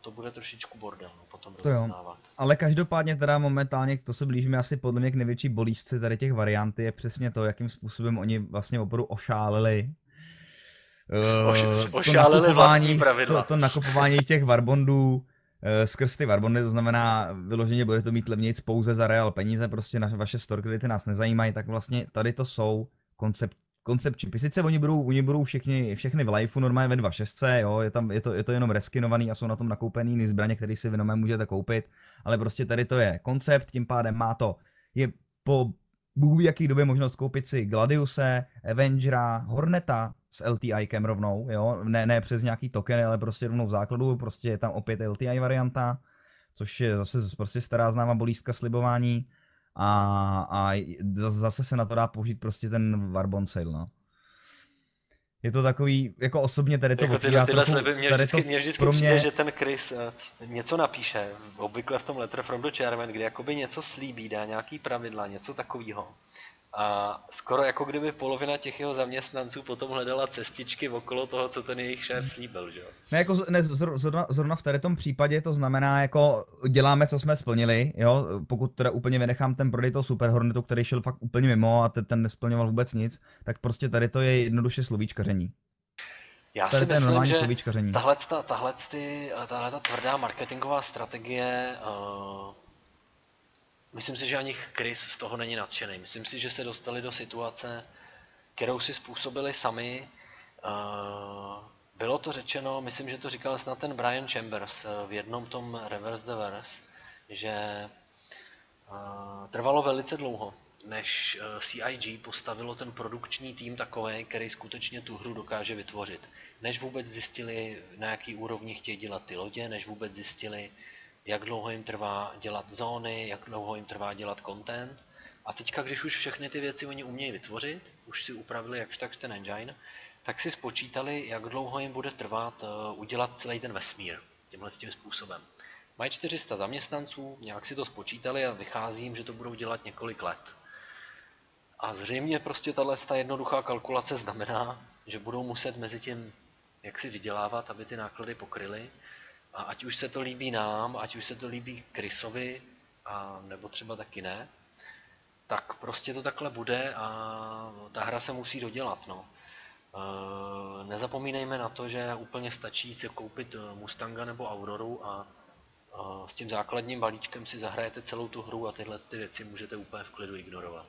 to bude trošičku bordel no, potom to rozeznávat. Ale každopádně teda momentálně, to se blížíme asi podle mě k největší bolízce tady těch varianty, je přesně to, jakým způsobem oni vlastně opravdu ošálili Uh, ošálili to nakupování, to, to nakupování těch Warbondů, Eh, skrz ty Warbondy, to znamená vyloženě bude to mít levnějc pouze za real peníze, prostě na vaše store kredity nás nezajímají, tak vlastně tady to jsou koncept koncept čipy. Sice oni budou, oni budou všichni, všechny v lifeu normálně ve 2.6, jo, je, tam, je, to, je to jenom reskinovaný a jsou na tom nakoupený jiný zbraně, které si vy můžete koupit, ale prostě tady to je koncept, tím pádem má to, je po bůh jaký době možnost koupit si Gladiuse, Avengera, Horneta, s LTIkem rovnou, jo, ne, ne přes nějaký token, ale prostě rovnou v základu, prostě je tam opět LTI varianta, což je zase prostě stará známá bolístka slibování a, a zase se na to dá použít prostě ten Warbon Sale, no. Je to takový, jako osobně tady to jako tyhle, tyhle trochu, sliby, mě vždycky, mě vždycky pro mě... přijde, že ten Chris uh, něco napíše, obvykle v tom Letter from the Chairman, kde jakoby něco slíbí, dá nějaký pravidla, něco takového A skoro jako kdyby polovina těch jeho zaměstnanců potom hledala cestičky okolo toho, co ten jejich šéf slíbil, že jo? Ne, jako ne, zrovna, zrovna v tady tom případě to znamená, jako děláme, co jsme splnili, jo, pokud teda úplně vynechám ten prodej toho Super Hornetu, který šel fakt úplně mimo a ten, ten nesplňoval vůbec nic, tak prostě tady to je jednoduše slovíčkaření. Já tady si myslím, že tahle, tahle, tahle ta tvrdá marketingová strategie uh, Myslím si, že ani Chris z toho není nadšený. Myslím si, že se dostali do situace, kterou si způsobili sami. Eh, bylo to řečeno, myslím, že to říkal snad ten Brian Chambers eh, v jednom tom Reverse the Verse, že eh, trvalo velice dlouho, než CIG postavilo ten produkční tým takový, který skutečně tu hru dokáže vytvořit. Než vůbec zjistili, na jaký úrovni chtějí dělat ty lodě, než vůbec zjistili, jak dlouho jim trvá dělat zóny, jak dlouho jim trvá dělat content. A teďka, když už všechny ty věci oni umějí vytvořit, už si upravili jakž tak ten engine, tak si spočítali, jak dlouho jim bude trvat uh, udělat celý ten vesmír tímhle tím způsobem. Mají 400 zaměstnanců, nějak si to spočítali a vychází jim, že to budou dělat několik let. A zřejmě prostě tahle ta jednoduchá kalkulace znamená, že budou muset mezi tím jak si vydělávat, aby ty náklady pokryly a ať už se to líbí nám, ať už se to líbí Chrisovi, a nebo třeba taky ne, tak prostě to takhle bude a ta hra se musí dodělat. No. E, nezapomínejme na to, že úplně stačí si koupit eh, Mustanga nebo Auroru a e, s tím základním balíčkem si zahrajete celou tu hru a tyhle ty věci můžete úplně v klidu ignorovat.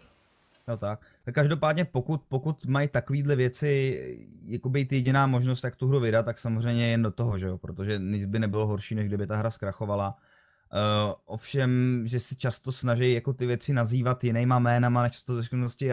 No tak. tak každopádně pokud, pokud mají takovýhle věci, jako být jediná možnost, jak tu hru vydat, tak samozřejmě jen do toho, že jo, protože nic by nebylo horší, než kdyby ta hra zkrachovala. Uh, ovšem, že si často snaží jako ty věci nazývat jinýma jménama než to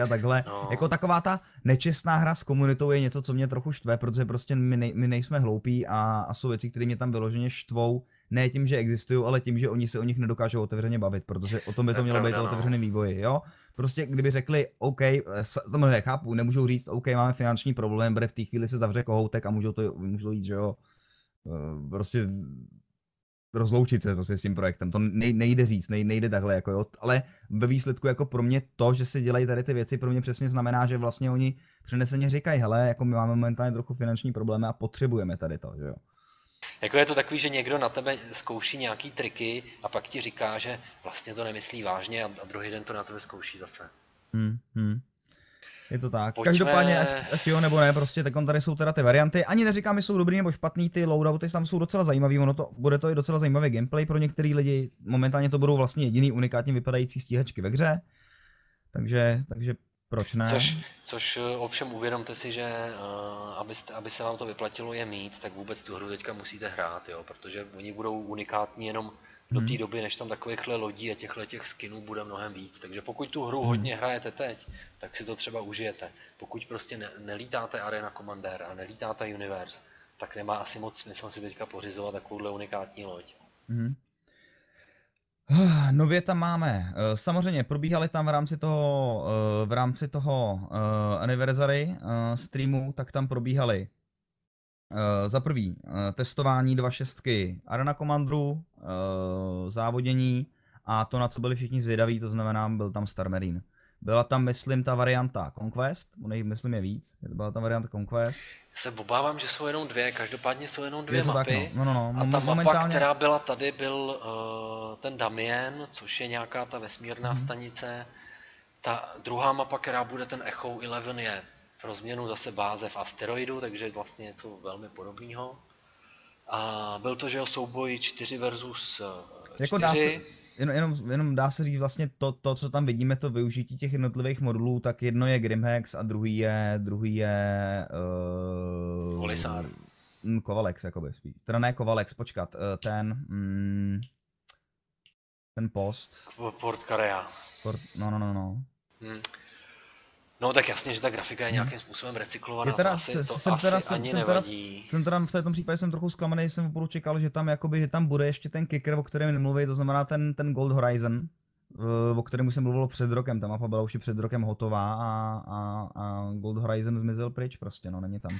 a takhle. No. Jako taková ta nečestná hra s komunitou je něco, co mě trochu štve, protože prostě my, nej, my nejsme hloupí a, a jsou věci, které mě tam vyloženě štvou. Ne tím, že existují, ale tím, že oni se o nich nedokážou otevřeně bavit, protože o tom by to mělo být o no. otevřeném vývoji, jo? Prostě kdyby řekli, OK, samozřejmě chápu, nemůžou říct, OK, máme finanční problém, bude v té chvíli se zavře kohoutek a můžou to, můžou jít, že jo, eh, prostě rozloučit se prostě s tím projektem. To nejde říct, nejde takhle, jako jo. ale ve výsledku jako pro mě to, že si dělají tady ty věci, pro mě přesně znamená, že vlastně oni přeneseně říkají, hele, jako my máme momentálně trochu finanční problémy a potřebujeme tady to, že jo. Jako je to takový, že někdo na tebe zkouší nějaký triky a pak ti říká, že vlastně to nemyslí vážně a, a druhý den to na tebe zkouší zase. Hmm, hmm. Je to tak. Pojďme... Každopádně, ať, ať jo nebo ne, prostě tak tady jsou teda ty varianty. Ani neříkám, jestli jsou dobrý nebo špatný, ty loadouty tam jsou docela zajímavý, ono to, bude to i docela zajímavý gameplay pro některý lidi. Momentálně to budou vlastně jediný unikátně vypadající stíhačky ve hře. Takže, takže proč ne? Což, což eh, ovšem uvědomte si, že uh, abyste, aby se vám to vyplatilo je mít, tak vůbec tu hru teďka musíte hrát, jo, protože oni budou unikátní jenom do té hmm. doby, než tam takovýchhle lodí a těchto těch skinů bude mnohem víc. Takže pokud tu hru hmm. hodně hrajete teď, tak si to třeba užijete. Pokud prostě ne, nelítáte Arena Commander a nelítáte Universe, tak nemá asi moc smysl si teďka pořizovat takovouhle unikátní loď. Hmm. Nově tam máme, eh, samozřejmě probíhaly tam v rámci toho, eh, v rámci toho uh, anniversary streamu, tak tam probíhaly za prvý testování 2.6 Arena Commanderu, závodění a to, na co byli všichni zvědaví, to znamená, byl tam Star Marine. Byla tam, myslím, ta varianta Conquest, ono jich, myslím, je víc. Byla tam varianta Conquest. Se obávám, že jsou jenom dvě, každopádně jsou jenom dvě mapy. Tak, no. No, no, no. A ta momentálně... mapa, která byla tady, byl uh, ten Damien, což je nějaká ta vesmírná mm-hmm. stanice. Ta druhá mapa, která bude ten Echo 11, je v rozměnu zase báze v asteroidu, takže vlastně něco velmi podobného. A byl to, že jo, souboj 4 versus 4. Jako dá se, jenom, jenom, jenom dá se říct vlastně to, to, co tam vidíme, to využití těch jednotlivých modulů, tak jedno je Grimhex a druhý je, druhý je... Uh, Kovalex, jakoby spíš. Teda ne Kovalex, počkat, uh, ten... Mm, ten post. Port Karea. Port, no, no, no, no. Hmm. No tak jasně, že ta grafika je nějakým způsobem recyklovaná, je teda, to asi, to jsem asi teda, ani jsem. Teda, jsem teda v tom případě jsem trochu zklamaný, jsem opravdu čekal, že tam jakoby, že tam bude ještě ten kicker, o kterém nemluví, to znamená ten, ten Gold Horizon, eh, o kterém jsem mluvil před rokem, ta mapa byla už před rokem hotová a, a, a Gold Horizon zmizel pryč prostě, no není tam.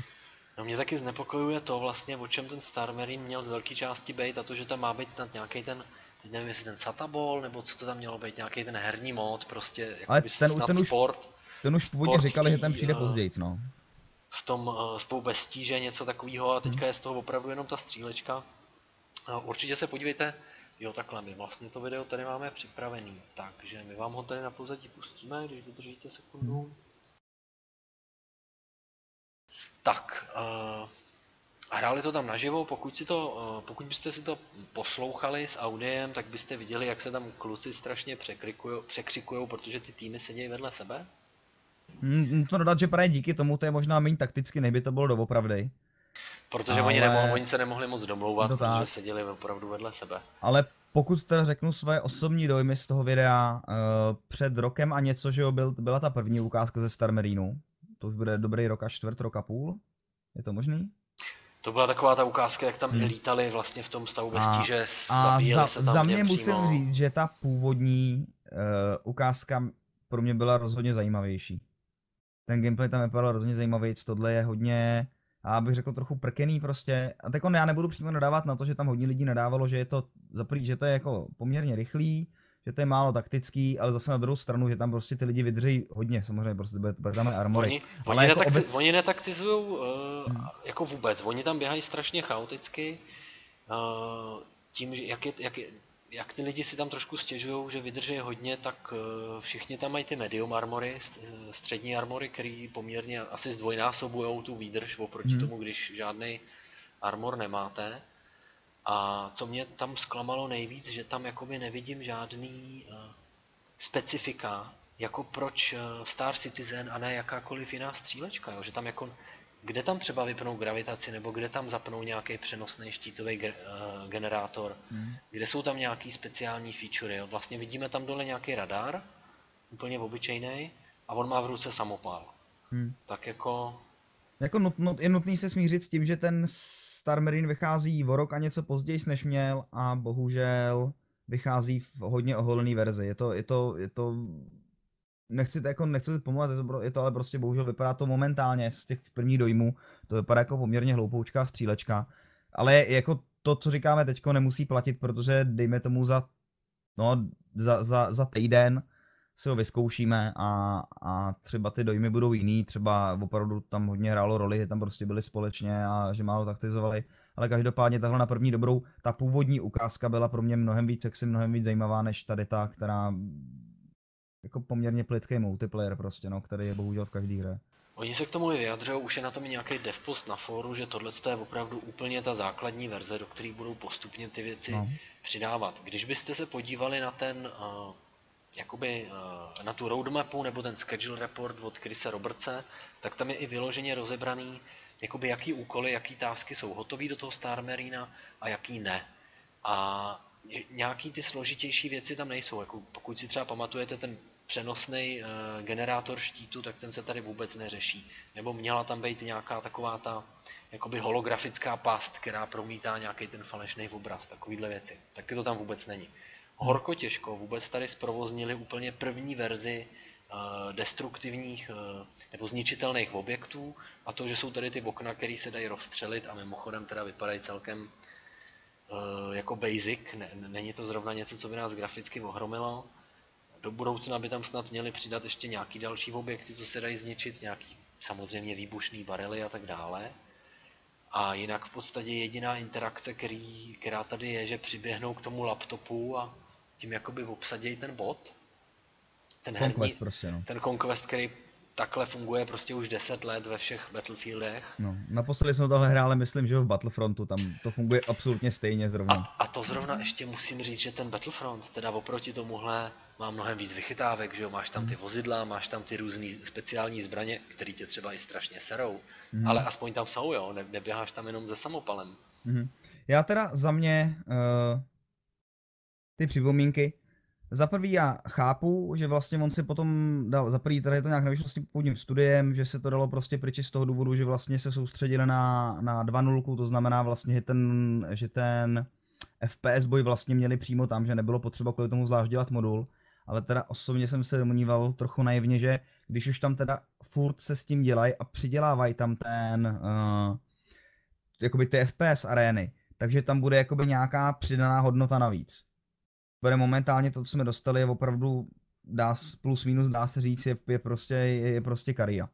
No mě taky znepokojuje to vlastně, o čem ten Star Marine měl z velké části být a to, že tam má být snad nějaký ten teď nevím, jestli ten Satabol, nebo co to tam mělo být, nějaký ten herní mod, prostě, Ale ten, ten už, sport ten už původně říkali, že ten přijde později, no. V tom s tou bestíže něco takového a teďka je z toho opravdu jenom ta střílečka. Určitě se podívejte, jo takhle, my vlastně to video tady máme připravený, takže my vám ho tady na pozadí pustíme, když vydržíte sekundu. Tak, uh, hráli to tam naživo, pokud, si to, uh, pokud byste si to poslouchali s audiem, tak byste viděli, jak se tam kluci strašně překřikují, protože ty týmy sedějí vedle sebe. Hmm, to dodat, že právě díky tomu to je možná méně takticky, než by to bylo doopravdy. Protože ale... oni, nemohli, oni se nemohli moc domlouvat, to protože tak. seděli opravdu vedle sebe. Ale pokud teda řeknu své osobní dojmy z toho videa, uh, před rokem a něco, že jo, byl, byla ta první ukázka ze Star Marinu, to už bude dobrý rok a čtvrt, rok a půl, je to možný? To byla taková ta ukázka, jak tam hmm. lítali vlastně v tom stavu bez tíže, a za, se tam za mě musím přímo. říct, že ta původní uh, ukázka pro mě byla rozhodně zajímavější. Ten gameplay tam vypadal rozhodně zajímavý, tohle je hodně a bych řekl trochu prkený prostě. A tak on já nebudu přímo nadávat na to, že tam hodně lidí nadávalo, že je to zaprý, že to je jako poměrně rychlý, že to je málo taktický, ale zase na druhou stranu, že tam prostě ty lidi vydrží hodně, samozřejmě, prostě bude, bude tam armory. Oni, ale oni, jako netakti- obec... oni netaktizují uh, hmm. jako vůbec, oni tam běhají strašně chaoticky, uh, tím, jak, je, jak, je, jak ty lidi si tam trošku stěžují, že vydrží hodně, tak uh, všichni tam mají ty medium armory, střední armory, který poměrně asi zdvojnásobují tu výdrž oproti hmm. tomu, když žádný armor nemáte. A co mě tam zklamalo nejvíc, že tam jakoby nevidím žádný uh, specifika, jako proč Star Citizen a ne jakákoliv jiná střílečka, jo? že tam jako, kde tam třeba vypnou gravitaci, nebo kde tam zapnou nějaký přenosný štítový ge, uh, generátor, hmm. kde jsou tam nějaký speciální feature, jo? vlastně vidíme tam dole nějaký radar, úplně obyčejný, a on má v ruce samopál. Hmm. Tak jako... Jako nut, nut, je nutný se smířit s tím, že ten Star Marine vychází o rok a něco později než měl a bohužel vychází v hodně oholený verzi. Je to, je to, je to nechci to jako, nechci to je to, je to ale prostě bohužel vypadá to momentálně z těch prvních dojmů, to vypadá jako poměrně hloupoučká střílečka, ale jako to, co říkáme teďko, nemusí platit, protože dejme tomu za, no, za, za, za týden si ho vyzkoušíme a, a třeba ty dojmy budou jiný, třeba opravdu tam hodně hrálo roli, že tam prostě byli společně a že málo taktizovali, ale každopádně tahle na první dobrou, ta původní ukázka byla pro mě mnohem víc sexy, mnohem víc zajímavá než tady ta, která jako poměrně plitký multiplayer prostě, no, který je bohužel v každé hře. Oni se k tomu i vyjadřují, už je na tom nějaký devpost na fóru, že tohle je opravdu úplně ta základní verze, do které budou postupně ty věci no. přidávat. Když byste se podívali na ten uh, jakoby uh, na tu roadmapu nebo ten schedule report od Krise Robertse, tak tam je i vyloženě rozebraný, jakoby jaký úkoly, jaký tásky jsou hotové do toho Star Marina a jaký ne. A nějaký ty složitější věci tam nejsou. Jako pokud si třeba pamatujete ten přenosný uh, generátor štítu, tak ten se tady vůbec neřeší. Nebo měla tam být nějaká taková ta jakoby holografická past, která promítá nějaký ten falešný obraz, takovýhle věci. Taky to tam vůbec není horko těžko vůbec tady zprovoznili úplně první verzi uh, destruktivních uh, nebo zničitelných objektů a to, že jsou tady ty okna, které se dají rozstřelit a mimochodem teda vypadají celkem jako basic, ne, není to zrovna něco, co by nás graficky ohromilo. Do budoucna by tam snad měli přidat ještě nějaký další objekty, co se dají zničit, nějaký samozřejmě výbušný barely a tak dále. A jinak v podstatě jediná interakce, který, která tady je, že přiběhnou k tomu laptopu a tím jakoby obsadějí ten bod. Ten conquest herní, prostě, no. Ten conquest, který takhle funguje prostě už 10 let ve všech Battlefieldech. No, naposledy jsme tohle hráli, myslím, že v Battlefrontu, tam to funguje absolutně stejně zrovna. A, a to zrovna ještě musím říct, že ten Battlefront, teda oproti tomuhle, má mnohem víc vychytávek, že jo, máš tam ty hmm. vozidla, máš tam ty různé speciální zbraně, které tě třeba i strašně serou, mm. ale aspoň tam jsou, jo, ne, neběháš tam jenom ze samopalem. Mm. Já teda za mě, uh, ty připomínky. Za prvý já chápu, že vlastně on si potom dal, za prvý tady je to nějak nevyšlo s tím původním studiem, že se to dalo prostě pryč z toho důvodu, že vlastně se soustředili na, na 2.0, to znamená vlastně, že ten, že ten FPS boj vlastně měli přímo tam, že nebylo potřeba kvůli tomu zvlášť dělat modul, ale teda osobně jsem se domníval trochu naivně, že když už tam teda furt se s tím dělají a přidělávají tam ten, uh, jakoby ty FPS arény, takže tam bude jakoby nějaká přidaná hodnota navíc bude momentálně to, co jsme dostali, je opravdu dá, plus minus dá se říct, je, je prostě, je, je prostě Karia.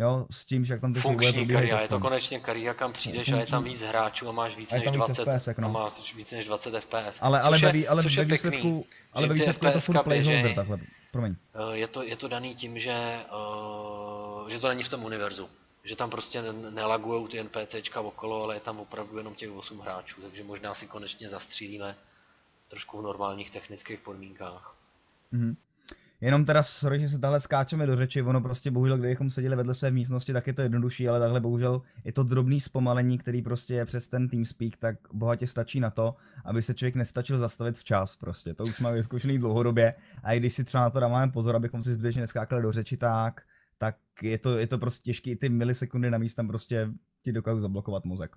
Jo, s tím, že jak tam ty Funkční Karia, je to konečně Karia, kam přijdeš a je tam víc hráčů a máš víc než 20 FPS, no. a máš víc než 20 FPS. Ale, ale, ve, ale ve výsledku, ale ve výsledku je to furt placeholder takhle, promiň. Eh, je to, je to daný tím, že, uh, že to není v tom univerzu. Že tam prostě nelagujou ty NPCčka okolo, ale je tam opravdu jenom těch 8 hráčů, takže možná si konečně zastřílíme trošku v normálních technických podmínkách. Mm-hmm. Jenom teda, sorry, že se tahle skáčeme do řeči, ono prostě bohužel, kdybychom seděli vedle své místnosti, tak je to jednodušší, ale takhle bohužel je to drobný zpomalení, který prostě je přes ten TeamSpeak, tak bohatě stačí na to, aby se člověk nestačil zastavit včas prostě. To už máme vyzkoušený dlouhodobě a i když si třeba na to dáváme pozor, abychom si zbytečně neskákali do řeči, tak, tak je to, je to prostě těžké, i ty milisekundy na míst tam prostě ti dokážou zablokovat mozek.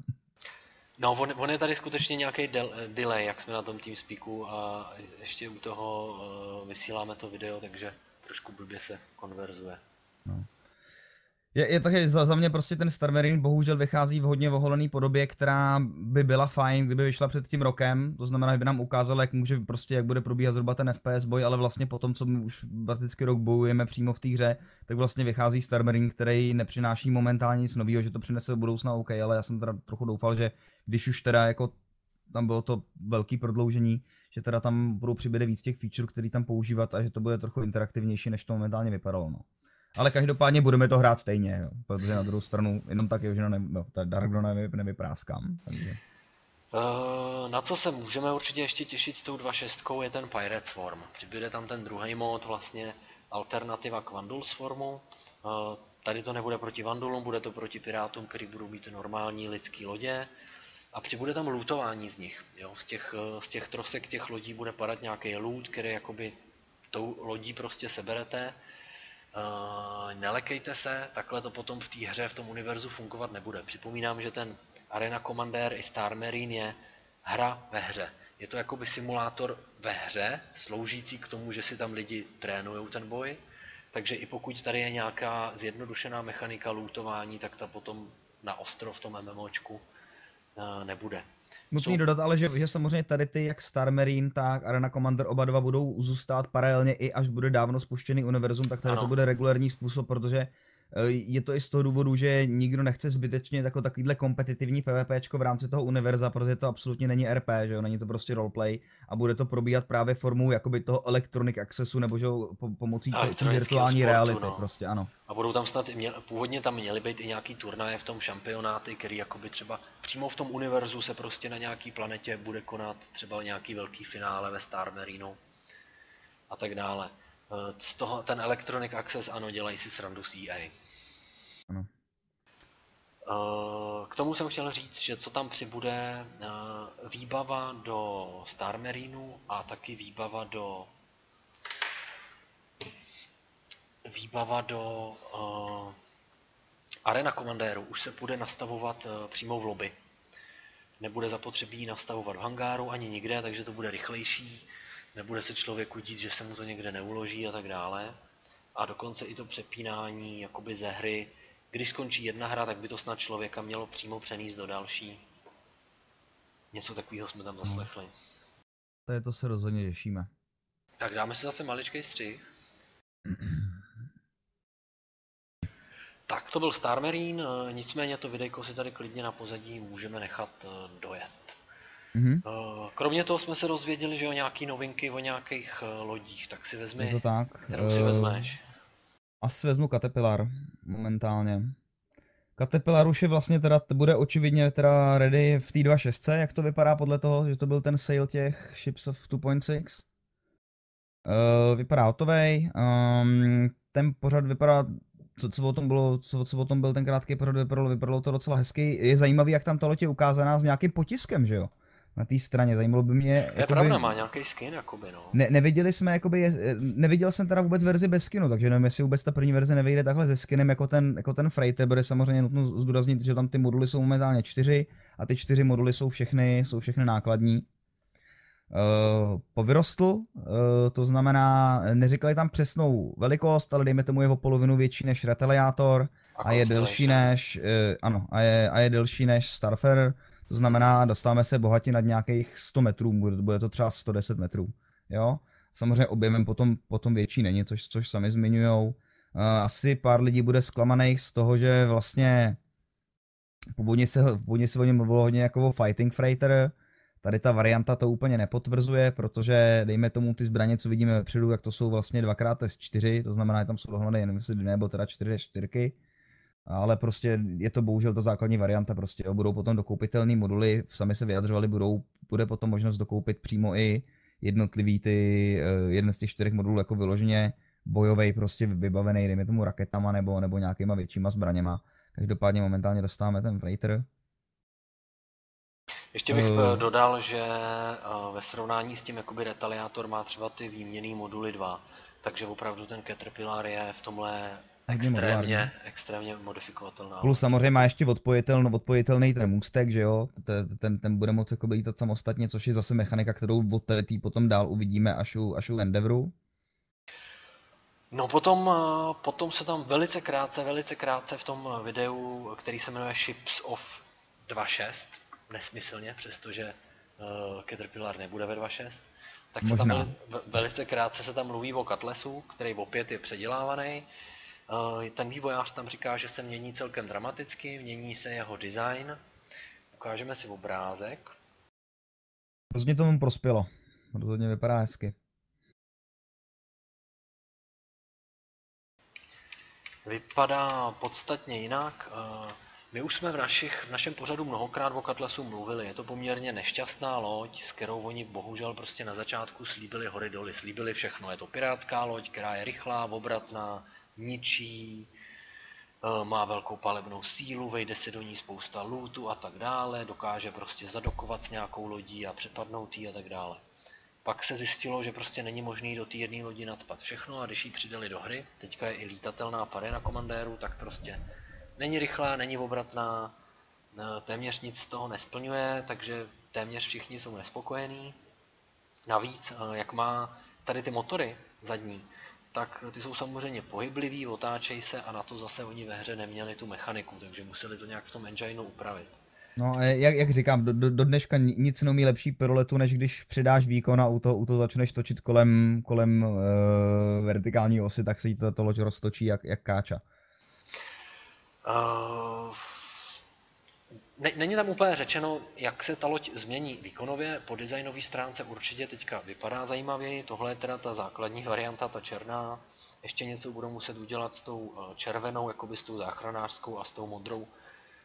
No, on, on je tady skutečně nějaký del, delay, jak jsme na tom TeamSpeaku a ještě u toho uh, vysíláme to video, takže trošku blbě se konverzuje. No. Je, je taky za, za mě prostě ten Star Marine bohužel vychází v hodně oholený podobě, která by byla fajn, kdyby vyšla před tím rokem, to znamená, že by nám ukázalo, jak může prostě, jak bude probíhat zhruba ten FPS boj, ale vlastně potom, co my už prakticky rok bojujeme přímo v té hře, tak vlastně vychází Star Marine, který nepřináší momentálně nic nového, že to přinese v budoucna OK, ale já jsem teda trochu doufal, že když už teda jako tam bylo to velký prodloužení, že teda tam budou přibude víc těch feature, který tam používat a že to bude trochu interaktivnější, než to momentálně vypadalo. No. Ale každopádně budeme to hrát stejně, jo, protože na druhou stranu jenom tak, že ne, no, ta Dark Dawn nevy, nevypráskám. Takže. Uh, na co se můžeme určitě ještě těšit s tou 2.6 je ten Pirate Swarm. Přibude tam ten druhý mod, vlastně alternativa k Vandal Swarmu. Uh, tady to nebude proti Vandalům, bude to proti Pirátům, který budou mít normální lidský lodě. A přibude tam lootování z nich. Jo? Z, těch, z těch trosek těch lodí bude padat nějaký loot, který jakoby tou lodí prostě seberete Uh, nelekejte se, takhle to potom v té hře, v tom univerzu fungovat nebude. Připomínám, že ten Arena Commander i Star Marine je hra ve hře. Je to jakoby simulátor ve hře, sloužící k tomu, že si tam lidi trénují ten boj. Takže i pokud tady je nějaká zjednodušená mechanika lootování, tak ta potom na ostro v tom MMOčku uh, nebude. Nutný dodat ale, že, že samozřejmě tady ty, jak Star Marine, tak Arena Commander, oba dva budou zůstat paralelně i až bude dávno spuštěný univerzum, tak tady ano. to bude regulární způsob, protože je to i z toho důvodu, že nikdo nechce zbytečně jako takovýhle kompetitivní PvP v rámci toho univerza, protože to absolutně není RP, že jo, není to prostě roleplay a bude to probíhat právě formou jakoby toho electronic accessu nebo že jo, po, pomocí virtuální sportu, reality no. prostě, ano. A budou tam snad, měl, původně tam měly být i nějaký turnaje v tom šampionáty, který jakoby třeba přímo v tom univerzu se prostě na nějaký planetě bude konat třeba nějaký velký finále ve Star Marine a tak dále. Eh, z toho, ten Electronic Access, ano, dělají si srandu s EA. Ano. Eh, k tomu jsem chtěl říct, že co tam přibude, eh, výbava do Star Marineu a taky výbava do výbava do uh, Arena Commandéru už se bude nastavovat uh, přímo v lobby. Nebude zapotřebí nastavovat v hangáru ani nikde, takže to bude rychlejší nebude se člověku dít, že se mu to někde neuloží a tak dále. A dokonce i to přepínání jakoby ze hry, když skončí jedna hra, tak by to snad člověka mělo přímo přenést do další. Něco takového jsme tam zaslechli. No. Tady to se rozhodně těšíme. Tak dáme si zase maličký střih. tak to byl Star Marine, nicméně to videjko si tady klidně na pozadí můžeme nechat eh, dojet. Mm-hmm. Kromě toho jsme se dozvěděli, že o nějaký novinky o nějakých eh, lodích, tak si vezmi, Je to tak. kterou si uh, vezmeš. Asi vezmu Caterpillar momentálně. Caterpillar už je vlastně teda, bude očividně teda ready v T2.6, jak to vypadá podle toho, že to byl ten sale těch Ships of 2.6. Uh, vypadá hotovej, um, ten pořad vypadá, co, co o tom bylo, co, co o tom byl ten krátký pořad, vypadalo, vypadalo to docela hezky. Je zajímavý, jak tam ta loď je ukázaná s nějakým potiskem, že jo? Na té straně. Zajímalo by mě... Je jakoby, pravda, má nějaký skin, jakoby, no. Ne, neviděli jsme, jakoby, neviděl jsem teda vůbec verzi bez skinu, takže nevím, jestli vůbec ta první verze nevyjde takhle se skinem jako ten, jako ten freighter, bude samozřejmě nutno zdůraznit, že tam ty moduly jsou momentálně čtyři a ty čtyři moduly jsou všechny, jsou všechny nákladní. Uh, povyrostl, uh, to znamená, neříkali tam přesnou velikost, ale dejme tomu je o polovinu větší než Retaliator a, a je delší než, uh, ano, a je, a je delší než Starfarer, to znamená, dostáváme se bohatě nad nějakých 100 metrů, bude, to třeba 110 metrů. Jo? Samozřejmě objemem potom, potom větší není, což, což sami zmiňujou. Asi pár lidí bude zklamaných z toho, že vlastně původně se, původně se o něm mluvilo hodně jako o Fighting Freighter, Tady ta varianta to úplně nepotvrzuje, protože dejme tomu ty zbraně, co vidíme vepředu, jak to jsou vlastně 2x4, to znamená, že tam jsou dohromady jen dvě nebo teda 4 čtyřky. Ale prostě je to bohužel ta základní varianta, prostě jo, budou potom dokoupitelné moduly, sami se vyjadřovali, budou, bude potom možnost dokoupit přímo i jednotlivý ty, eh, jeden z těch čtyřech modulů jako vyloženě bojový, prostě vybavený, dejme tomu raketama nebo, nebo nějakýma většíma zbraněma. Každopádně momentálně dostáváme ten Freighter, ještě bych uh, dodal, že uh, ve srovnání s tím jakoby Retaliátor má třeba ty výměný moduly 2, takže opravdu ten Caterpillar je v tomhle extrémně, extrémně modifikovatelná. Plus samozřejmě má ještě odpojitel, odpojitelný ten můstek, že jo, ten, ten, ten bude moci jako lítat samostatně, což je zase mechanika, kterou od té potom dál uvidíme až u, až u Endeavoru. No potom, potom se tam velice krátce, velice krátce v tom videu, který se jmenuje Ships of 2.6, nesmyslně, přestože uh, Caterpillar nebude ve 2.6, tak se tam velice krátce se tam mluví o Cutlassu, který opět je předělávaný. Uh, ten vývojář tam říká, že se mění celkem dramaticky, mění se jeho design. Ukážeme si obrázek. Rozhodně tomu prospělo. Rozhodně vypadá hezky. Vypadá podstatně jinak. Uh, my už jsme v, našich, v našem pořadu mnohokrát o Katlasu mluvili. Je to poměrně nešťastná loď, s kterou oni bohužel prostě na začátku slíbili hory doly, slíbili všechno. Je to pirátská loď, která je rychlá, obratná, ničí, eh, má velkou palebnou sílu, vejde si do ní spousta lootu a tak dále, dokáže prostě zadokovat s nějakou lodí a přepadnout jí a tak dále. Pak se zjistilo, že prostě není možný do té jedné lodi nadspat všechno a když ji přidali do hry, teďka je i lítatelná na komandéru, tak prostě Není rychlá, není obratná, téměř nic z toho nesplňuje, takže téměř všichni jsou nespokojení. Navíc, eh, jak má tady ty motory zadní, tak ty jsou samozřejmě pohyblivý, otáčejí se a na to zase oni ve hře neměli tu mechaniku, takže museli to nějak v tom engineu upravit. No, jak, jak říkám, do, do, do dneška nic neumí lepší piruletu, než když přidáš výkon a u toho, u toho začneš točit kolem, kolem uh, vertikální osy, tak se jí to, to loď roztočí jak, jak káča. Uh, ne, není tam úplně řečeno, jak se ta loď změní výkonově. Po designové stránce určitě teďka vypadá zajímavěji. Tohle je teda ta základní varianta, ta černá. Ještě něco budou muset udělat s tou eh, červenou, jakoby s tou záchranářskou a s tou modrou,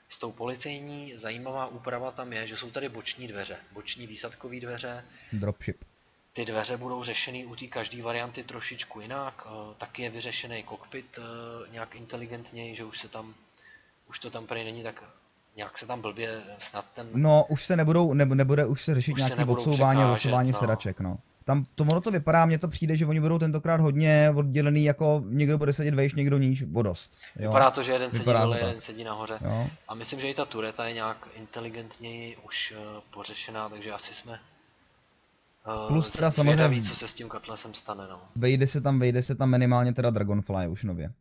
s tou policejní. Zajímavá úprava tam je, že jsou tady boční dveře, boční výsadkové dveře. Dropship. Ty dveře budou řešený u té každé varianty trošičku jinak. Eh, taky je vyřešený kokpit nějak inteligentněji, že už se tam už to tam prý není tak nějak se tam blbě snad ten... No, už se nebudou, ne, nebude už se řešit už nějaké odsouvání a zasouvání no. sedaček, no. Tam to ono to vypadá, mně to přijde, že oni budou tentokrát hodně oddělený, jako někdo bude sedět vejš, někdo níž, vodost. Jo. Vypadá to, že jeden vypadá sedí dole, jeden sedí nahoře. Jo. A myslím, že i ta tureta je nějak inteligentněji už uh, pořešená, takže asi jsme Uh, Plus teda samozřejmě... co se s tím katlesem stane, no. Vejde se tam, vejde se tam minimálně teda Dragonfly už nově.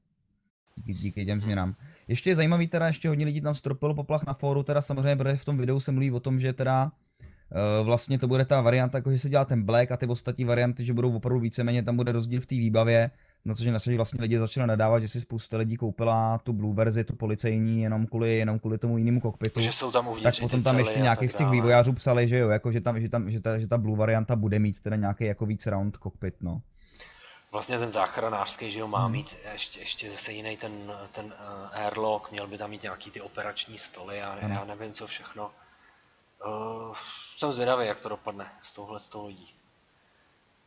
Díky, díky těm změnám. Ještě je zajímavý, teda ještě hodně lidí tam stropilo poplach na fóru, teda samozřejmě, protože v tom videu se mluví o tom, že teda uh, vlastně to bude ta varianta, jako že se dělá ten black a ty ostatní varianty, že budou opravdu víceméně, tam bude rozdíl v té výbavě, na což na což vlastně lidi začali nadávat, že si spousta lidí koupila tu blue verzi, tu policejní, jenom kvůli, jenom kvůli tomu jinému kokpitu. Že jsou tam tak potom tam ještě nějaký z těch vývojářů psali, že jo, jako, že, tam, že, tam, že, ta, že ta blue varianta bude mít teda nějaký jako víc round kokpit, no. Vlastně ten záchranářský, že jo, má hmm. mít ještě, ještě zase jiný ten, ten uh, airlock, měl by tam mít nějaký ty operační stoly a hmm. já nevím co všechno. Uh, jsem zvědavý, jak to dopadne s touhle s tou lodí.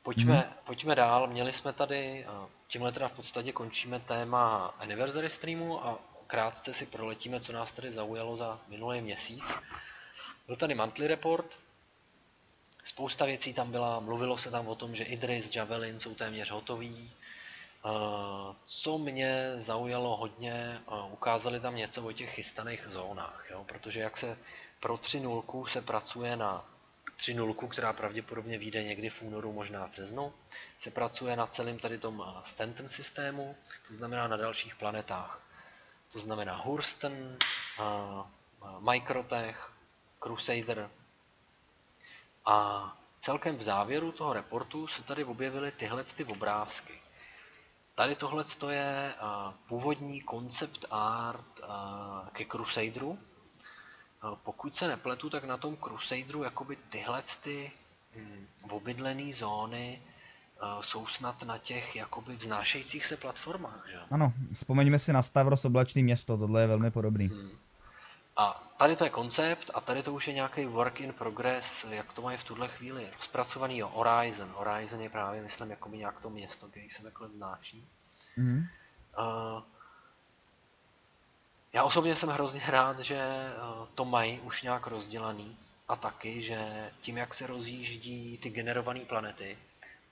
Pojďme, hmm. pojďme dál, měli jsme tady, uh, tímhle teda v podstatě končíme téma anniversary streamu a krátce si proletíme, co nás tady zaujalo za minulý měsíc. Byl tady monthly report, Spousta věcí tam byla, mluvilo se tam o tom, že Idris, Javelin jsou téměř hotový. Eh, co mě zaujalo hodně, eh, ukázali tam něco o těch chystaných zónách, jo? protože jak se pro 3.0 se pracuje na 3.0, která pravděpodobně vyjde někdy v únoru, možná v březnu, se pracuje na celém tady tom eh, Stanton systému, to znamená na dalších planetách. To znamená Hurston, Microtech, Crusader, a celkem v závěru toho reportu se tady objevily tyhle ty obrázky. Tady tohle je uh, původní concept art uh, ke Crusaderu. Uh, pokud se nepletu, tak na tom Crusaderu jakoby tyhle ty hm, obydlené zóny jsou snad na těch jakoby vznášejících se platformách, že? Ano, vzpomeňme si na Stavros oblačný město, tohle je velmi podobný. Hmm. A tady to je koncept a tady to už je nějaký work in progress, jak to mají v tuhle chvíli zpracovaný jo, Horizon. Horizon je právě, myslím, jakoby nějak to město, který se takhle znáší. Mm. Uh, já osobně jsem hrozně rád, že uh, to mají už nějak rozdělaný a taky, že tím, jak se rozjíždí ty generované planety,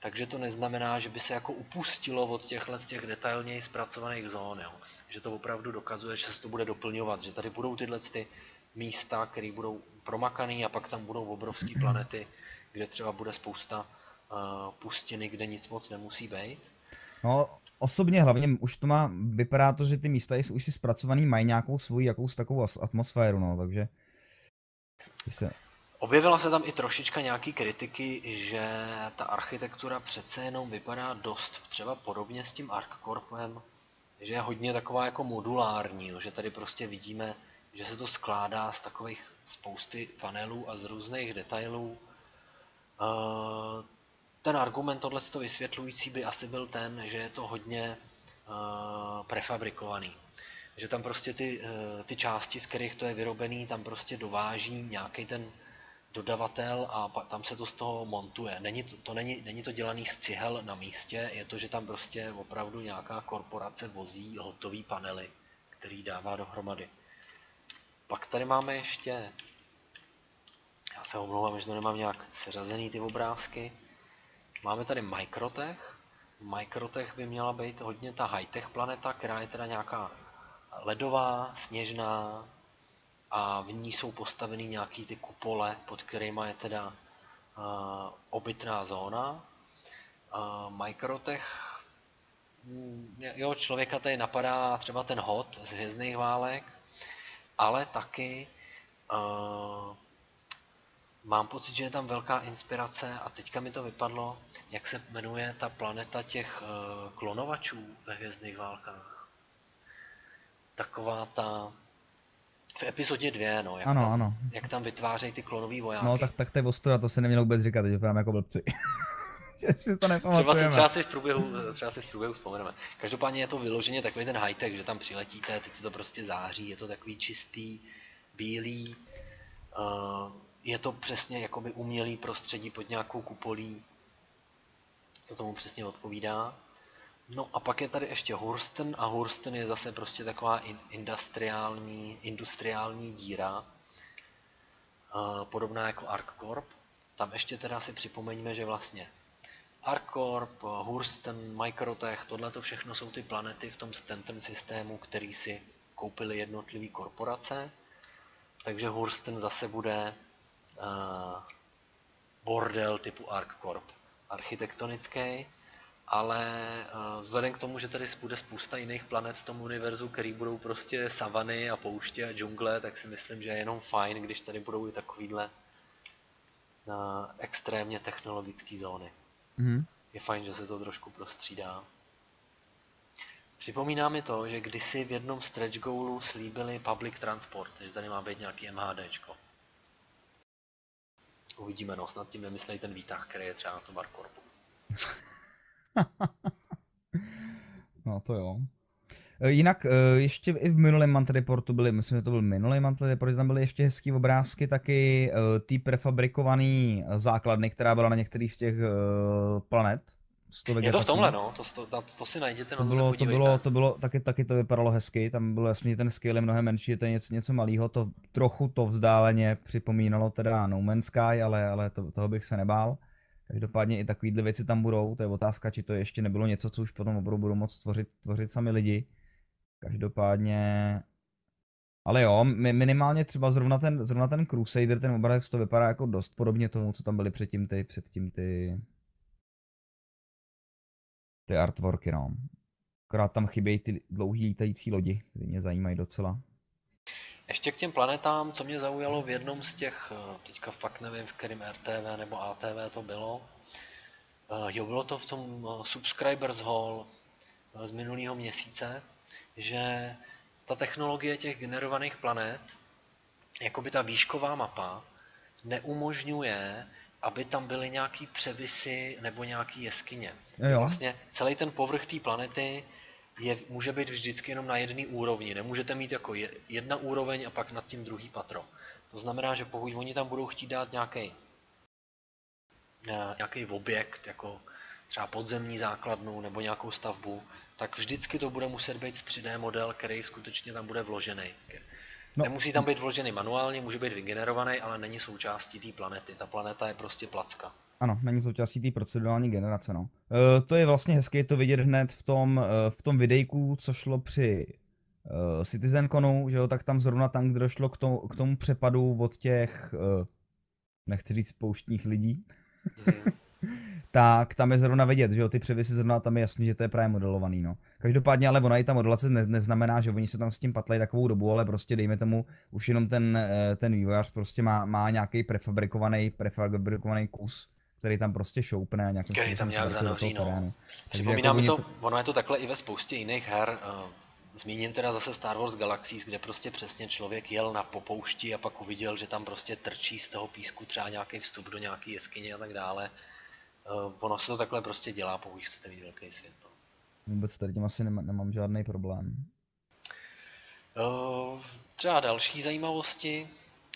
takže to neznamená, že by se jako upustilo od těchhle z těch detailněji zpracovaných zón, jo. že to opravdu dokazuje, že se to bude doplňovat, že tady budou tyhle ty místa, které budou promakané a pak tam budou obrovské planety, kde třeba bude spousta uh, pustiny, kde nic moc nemusí být. No, osobně hlavně už to má, vypadá to, že ty místa už si zpracovaný, mají nějakou svoji jakous takovou atmosféru, no, takže... Se... Objevila se tam i trošička nějaký kritiky, že ta architektura přece jenom vypadá dost třeba podobně s tím ArcCorpem, že je hodně taková jako modulární, že tady prostě vidíme, že se to skládá z takových spousty panelů a z různých detailů. Eh, ten argument tohle vysvětlující by asi byl ten, že je to hodně uh, prefabrikovaný. Že tam prostě ty, uh, ty části, z kterých to je vyrobený, tam prostě dováží nějaký ten dodavatel a tam se to z toho montuje. Není to, to není, není to dělaný z cihel na místě, je to, že tam prostě opravdu nějaká korporace vozí hotový panely, který dává dohromady. Pak tady máme ještě, já se omlouvám, že to nemám nějak seřazený ty obrázky, Máme tady Microtech. Microtech by měla být hodně ta high-tech planeta, která je teda nějaká ledová, sněžná a v ní jsou postaveny nějaký ty kupole, pod kterými je teda uh, obytná zóna. Uh, Microtech, mm, jo, člověka tady napadá třeba ten hod z hvězdných válek, ale taky uh, Mám pocit, že je tam velká inspirace a teďka mi to vypadlo, jak se jmenuje ta planeta těch uh, klonovačů ve hvězdných válkách. Taková ta... V epizodě dvě, no, jak, ano, tam, ano. jak tam vytvářejí ty klonový vojáky. No, tak, tak to je ostuda, to se nemělo vůbec říkat, že vypadáme jako blbci. že si to Třeba si, třeba si, v průběhu, třeba si v průběhu vzpomeneme. Každopádně je to vyloženě takový ten high-tech, že tam přiletíte, teď to prostě září, je to takový čistý, bílý, uh, je to přesně jakoby umělý prostředí pod nějakou kupolí, co tomu přesně odpovídá. No a pak je tady ještě Hursten a Hursten je zase prostě taková industriální, industriální díra, podobná jako ArcCorp. Tam ještě teda si připomeňme, že vlastně ArcCorp, Hursten, Microtech, tohle to všechno jsou ty planety v tom Stanton systému, který si koupili jednotlivé korporace. Takže Hursten zase bude uh, bordel typu ArcCorp. Architektonický, ale uh, vzhledem k tomu, že tady bude spousta jiných planet v tom univerzu, který budou prostě savany a pouště a džungle, tak si myslím, že je jenom fajn, když tady budou i takovýhle uh, extrémně technologické zóny. Mm. Je fajn, že se to trošku prostřídá. Připomíná mi to, že kdysi v jednom stretch goalu slíbili public transport, že tady má být nějaký MHDčko. Uvidíme, no, snad tím nemyslej ten výtah, který je třeba na tom Arkorpu. no to jo. E, jinak e, ještě i v minulém Mant Reportu byly, myslím, že to byl minulý Mant Report, tam byly ještě hezký obrázky taky e, ty prefabrikovaný základny, která byla na některých z těch planet je to v tomhle, no, to, to, to si najděte, to na to bylo, to bylo, to bylo, taky, taky to vypadalo hezky, tam bylo jasně, že ten scale je mnohem menší, je to něco, něco malého, to trochu to vzdáleně připomínalo teda No Man's Sky, ale, ale to, toho bych se nebál. Každopádně i takovýhle věci tam budou, to je otázka, či to ještě nebylo něco, co už potom opravdu budou moct tvořit, tvořit sami lidi. Každopádně ale jo, minimálně třeba zrovna ten, zrovna ten Crusader, ten obrázek to vypadá jako dost podobně tomu, co tam byly předtím ty, předtím ty, ty artworky, no. Akorát tam chybějí ty dlouhý lítající lodi, které mě zajímají docela. Ještě k těm planetám, co mě zaujalo v jednom z těch, eh, teďka fakt nevím, v kterém RTV nebo ATV to bylo, eh, jo, bylo to v tom eh, Subscribers Hall z minulého měsíce, že ta technologie těch generovaných planet, jakoby ta výšková mapa, neumožňuje, aby tam byly nějaký převisy nebo nějaký jeskyně. Jo. Vlastně celý ten povrch té planety je, může být vždycky jenom na jedné úrovni. Nemůžete mít jako je, jedna úroveň a pak nad tím druhý patro. To znamená, že pokud oni tam budou chtít dát nějaký nějaký objekt, jako třeba podzemní základnu nebo nějakou stavbu, tak vždycky to bude muset být 3D model, který skutečně tam bude vložený. No. Nemusí tam být vložený manuálně, může být vygenerovaný, ale není součástí té planety. Ta planeta je prostě placka. Ano, není součástí té procedurální generace, no. E, to je vlastně hezké to vidět hned v tom, e, v tom videjku, co šlo při e, CitizenConu, že jo, tak tam zrovna tam, kde došlo k tomu, k tomu přepadu od těch, e, nechci říct pouštních lidí, mm. Tak tam je zrovna vidět, že jo, ty převisy zrovna tam je jasný, že to je právě modelovaný, no. Každopádně ale ona i ta modelace ne, neznamená, že oni se tam s tím patlají takovou dobu, ale prostě dejme tomu, už jenom ten, ten vývojář prostě má, má nějaký prefabrikovaný, prefabrikovaný kus, který tam prostě šoupne a nějakým který tam nějak zanoří, no. Připomínám jako to, to, ono je to takhle i ve spoustě jiných her. Eh, zmíním teda zase Star Wars Galaxies, kde prostě přesně člověk jel na popoušti a pak uviděl, že tam prostě trčí z toho písku třeba nějaký vstup do nějaké jeskyně a tak dále. Eh, ono se to takhle prostě dělá, pokud chcete mít velký svět. No. Vůbec tady tím asi nemám, nemám žádný problém. Uh, třeba další zajímavosti.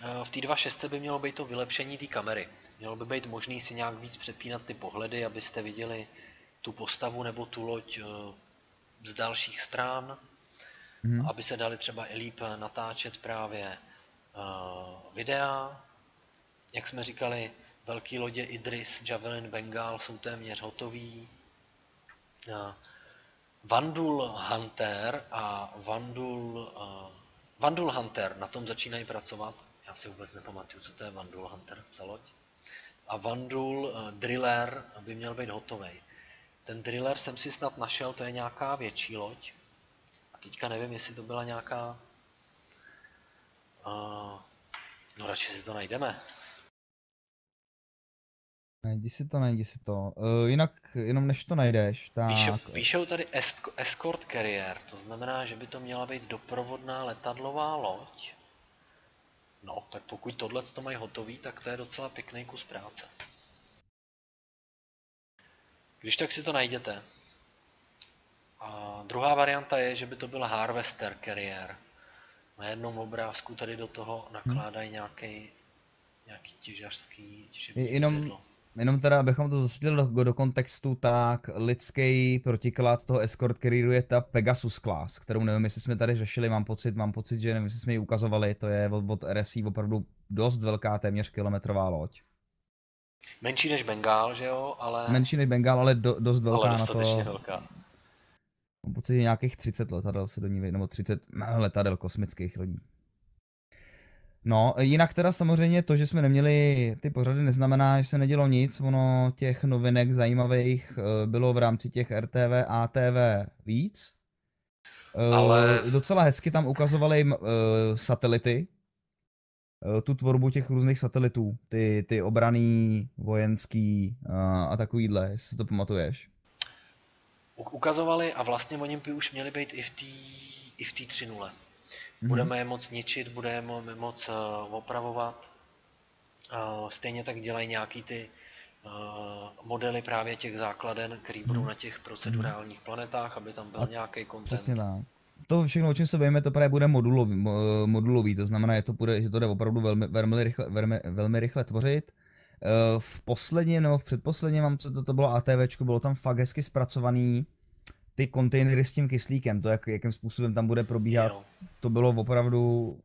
Uh, v té 2.6 by mělo být to vylepšení té kamery. Mělo by být možný si nějak víc přepínat ty pohledy, abyste viděli tu postavu nebo tu loď eh, z dalších stran, mm. aby se dali třeba i líp natáčet právě videa. Jak jsme říkali, velký lodě Idris, Javelin, Bengal jsou téměř hotový. Vandul Hunter a Vandul, uh, Vandul Hunter na tom začínají pracovat. Já si vůbec nepamatuju, co to je Vandul Hunter za loď a Vandul uh, Driller by měl být hotový. Ten Driller jsem si snad našel, to je nějaká větší loď. A teďka nevím, jestli to byla nějaká... Uh, no radši si to najdeme. Najdi si to, najdi si to. Uh, jinak, jenom než to najdeš, tak... Píšou, píšou tady escort carrier, to znamená, že by to měla být doprovodná letadlová loď. No, tak pokud tohle to mají hotový, tak to je docela pěkný kus práce. Když tak si to najděte. A druhá varianta je, že by to byl Harvester Carrier. Na jednom obrázku tady do toho nakládají nějaký, nějaký těžařský, těžařský Jenom, sedlo. Jenom teda, abychom to zasadili do, do kontextu, tak lidský protiklad toho escort carrieru je ta Pegasus class, kterou nevím, jestli jsme tady řešili, mám pocit, mám pocit, že nevím, jestli jsme ji ukazovali, to je od, od RSI opravdu dost velká, téměř kilometrová loď. Menší než Bengal, že jo, ale... Menší než Bengal, ale do, dost velká ale na to. velká. Mám pocit, že nějakých 30 letadel se do ní nebo 30 letadel kosmických lodí. No, jinak teda samozřejmě to, že jsme neměli ty pořady, neznamená, že se nedělo nic. Ono těch novinek zajímavých eh, bylo v rámci těch RTV, ATV víc. Eh, Ale... Docela hezky tam ukazovali uh, satelity, tu tvorbu těch různých satelitů, ty, ty obraný, vojenský uh, a takovýhle, jestli si to pamatuješ. Ukazovali a vlastně oni by už měli být i v té i v 3.0. Mm-hmm. Budeme je moc ničit, budeme je moc uh, opravovat. Uh, stejně tak dělají nějaký ty uh, modely právě těch základen, které budou mm-hmm. na těch procedurálních planetách, aby tam byl nějaký content. Přesně tak. To všechno, o čem se bavíme, to právě bude modulový, modulový to znamená, že to, bude, že to jde opravdu velmi, velmi, rychle, velmi, velmi rychle tvořit. V posledním nebo v předposledním, mám co to, to bylo ATVčko, bylo tam fakt hezky zpracovaný ty kontejnery s tím kyslíkem, to jak, jakým způsobem tam bude probíhat, jo. to bylo opravdu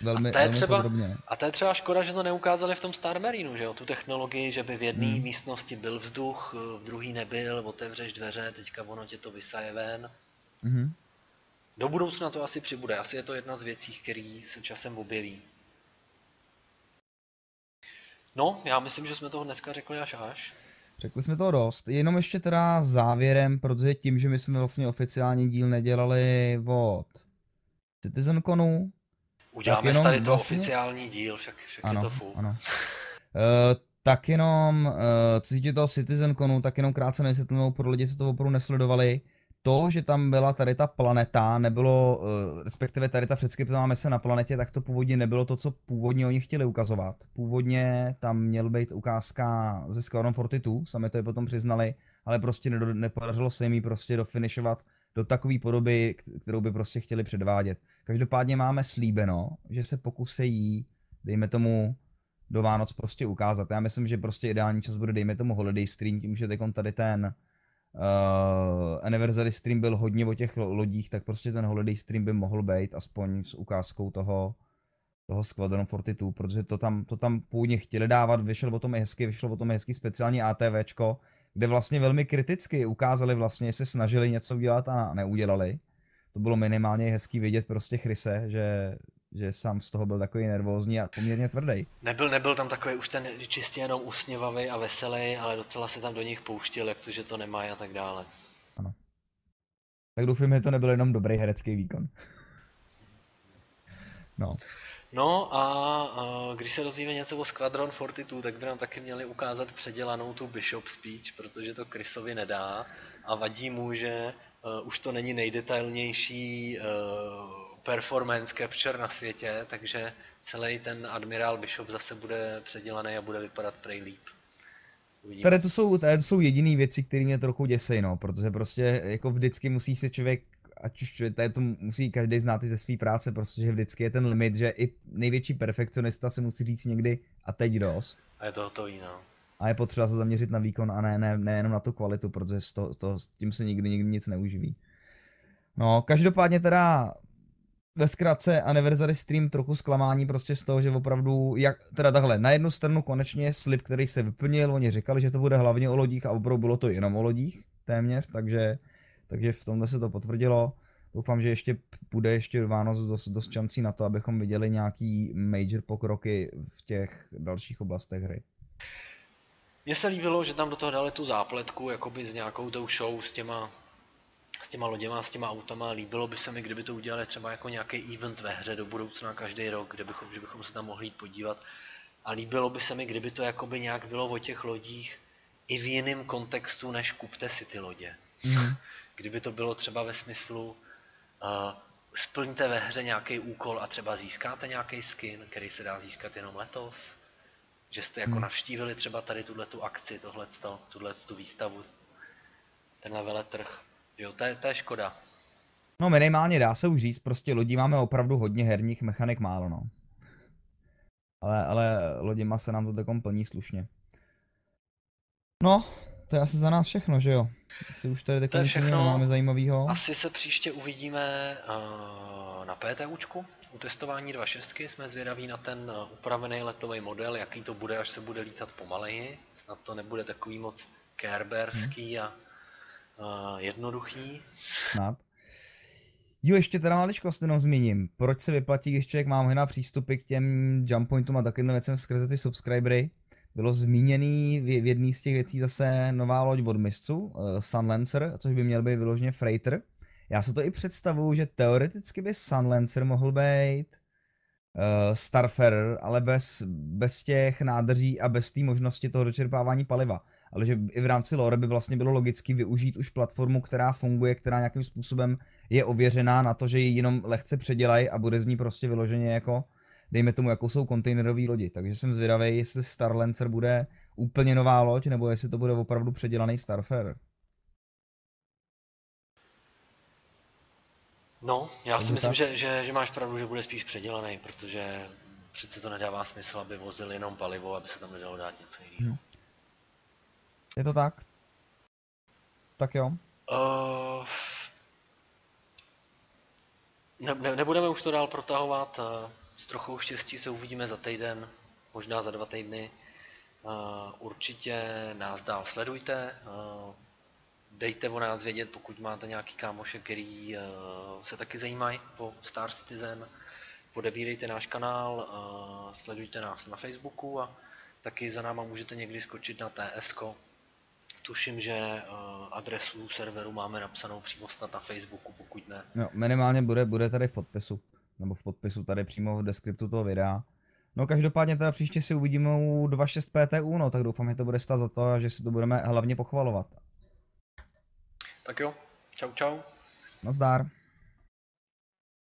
velmi, a to je velmi třeba, podrobně. A to je třeba škoda, že to neukázali v tom Star Marinu, že jo, tu technologii, že by v jedné hmm. místnosti byl vzduch, v druhé nebyl, otevřeš dveře, teďka ono tě to vysaje ven. Hmm. Do budoucna to asi přibude, asi je to jedna z věcí, které se časem objeví. No, já myslím, že jsme toho dneska řekli až až. Řekli jsme toho dost. Jenom ještě teda závěrem, protože tím, že my jsme vlastně oficiální díl nedělali od CitizenConu, Uděláme jenom tady to vlastně- oficiální díl, však, však Ano, je to full. ano. Uh, tak jenom, uh, co se týče toho CitizenConu, tak jenom krátce nevysvětlenou pro lidi, co to opravdu nesledovali. To, že tam byla tady ta planeta, nebylo, uh, respektive tady ta předskyptová mise na planetě, tak to původně nebylo to, co původně oni chtěli ukazovat. Původně tam měl být ukázka ze Squadron 42, sami to je potom přiznali, ale prostě nepodařilo se jim ji prostě dofinišovat do takové podoby, kterou by prostě chtěli předvádět. Každopádně máme slíbeno, že se pokusejí, dejme tomu, do Vánoc prostě ukázat. Já myslím, že prostě ideální čas bude, dejme tomu, holiday stream, tím, že tady ten uh, anniversary stream byl hodně o těch lo- lodích, tak prostě ten holiday stream by mohl být aspoň s ukázkou toho, toho Squadron 42, protože to tam, to tam původně chtěli dávat, vyšel o tom hezky, vyšlo o tom hezky speciální ATVčko, kde vlastně velmi kriticky ukázali vlastně, se snažili něco udělat a neudělali. To bylo minimálně hezký vidět prostě Chryse, že, že sám z toho byl takový nervózní a poměrně tvrdý. Nebyl, nebyl tam takový už ten čistě jenom usměvavý a veselý, ale docela se tam do nich pouštěl, jak to, že to nemají a tak dále. Tak doufám, že to nebyl jenom dobrý herecký výkon. No, No a, a když se dozvíme něco o Squadron 42, tak by nám taky měli ukázat předělanou tu Bishop speech, protože to Chrisovi nedá a vadí mu, že uh, už to není nejdetailnější uh, performance capture na světě, takže celý ten admirál Bishop zase bude předělaný a bude vypadat prej líp. Uvidíme. tady to jsou, tady to jsou jediné věci, které mě trochu děsej, no, protože prostě jako vždycky musí se člověk, ať už tady to musí každý znát i ze své práce, protože vždycky je ten limit, že i největší perfekcionista si musí říct někdy a teď dost. A je to hotový, no. A je potřeba se zaměřit na výkon a ne, ne, ne jenom na tu kvalitu, protože s, to, to, s tím se nikdy, nikdy nic neuživí. No, každopádně teda ve zkratce anniversary stream trochu zklamání prostě z toho, že opravdu, jak, teda takhle, na jednu stranu konečně slib, který se vyplnil, oni říkali, že to bude hlavně o lodích a opravdu bylo to jenom o lodích, téměř, takže, takže v tomhle se to potvrdilo. Doufám, že ještě bude ještě Vánoc dost, dost šancí na to, abychom viděli nějaký major pokroky v těch dalších oblastech hry. Mně se líbilo, že tam do toho dali tu zápletku, jakoby s nějakou tou show s těma, s těma loděma, s těma autama. Líbilo by se mi, kdyby to udělali třeba jako nějaký event ve hře do budoucna každý rok, kde bychom, že bychom se tam mohli jít podívat. A líbilo by se mi, kdyby to jakoby nějak bylo o těch lodích i v jiném kontextu, než kupte si ty lodě. Mhm. Kdyby to bylo třeba ve smyslu, uh, splňte ve hře nějaký úkol a třeba získáte nějaký skin, který se dá získat jenom letos. Že jste jako Hmm. navštívili třeba tady tuhle tu akci, tohleto, tuhle tu výstavu, tenhle veletrh. Jo, to je, to je škoda. No minimálně dá se už říct, prostě lodí máme opravdu hodně herních mechanik málo, no. Ale, ale loděma se nám to takom plní slušně. No, to je asi za nás všechno, že jo? Asi už tady To je všechno. nemáme zajímavého. Asi se příště uvidíme uh, na PTUčku. U testování 2.6 jsme zvědaví na ten uh, upravený letový model, jaký to bude, až se bude lítat pomaleji. Snad to nebude takový moc kerberský a uh, jednoduchý. Snad. Jo, ještě teda maličkost jenom zmíním. Proč se vyplatí, když člověk má možná přístupy k těm jump pointům a takovým věcem skrze ty subscribery? Bylo zmíněný v jedné z těch věcí zase nová loď od misců, uh, Sunlancer, což by měl být vyloženě freighter. Já se to i představuju, že teoreticky by Sunlancer mohl být uh, Starfarer, ale bez, bez těch nádrží a bez té možnosti toho dočerpávání paliva. Ale že i v rámci lore by vlastně bylo logicky využít už platformu, která funguje, která nějakým způsobem je ověřená na to, že ji jenom lehce předělají a bude z ní prostě vyloženě jako, dejme tomu, jako jsou kontejnerové lodi. Takže jsem zvědavý, jestli Starlancer bude úplně nová loď, nebo jestli to bude opravdu předělaný Starfarer. No, já si myslím, že, že, že máš pravdu, že bude spíš předělaný, protože přece to nedává smysl, aby vozil jenom palivo, aby se tam nedalo dát něco jiného. Je to tak? Tak jo. Uh, ne, ne, nebudeme už to dál protahovat, uh, s trochou štěstí se uvidíme za týden, možná za dva týdny. Uh, určitě nás dál sledujte, uh, dejte o nás vědět, pokud máte nějaký kámoše, který uh, se taky zajímají o Star Citizen. Podebírejte náš kanál, sledujte nás na Facebooku a taky za náma můžete někdy skočit na TSK. Tuším, že uh, adresu serveru máme napsanou přímo snad na Facebooku, pokud ne. No, minimálně bude, bude tady v podpisu. nebo v podpisu tady přímo v deskriptu toho videa. No každopádně teda příště si uvidíme u 2.6 PTU, no tak doufám, že to bude stát za to a že si to budeme hlavně pochvalovat. Tak jo, čau čau. Nazdár.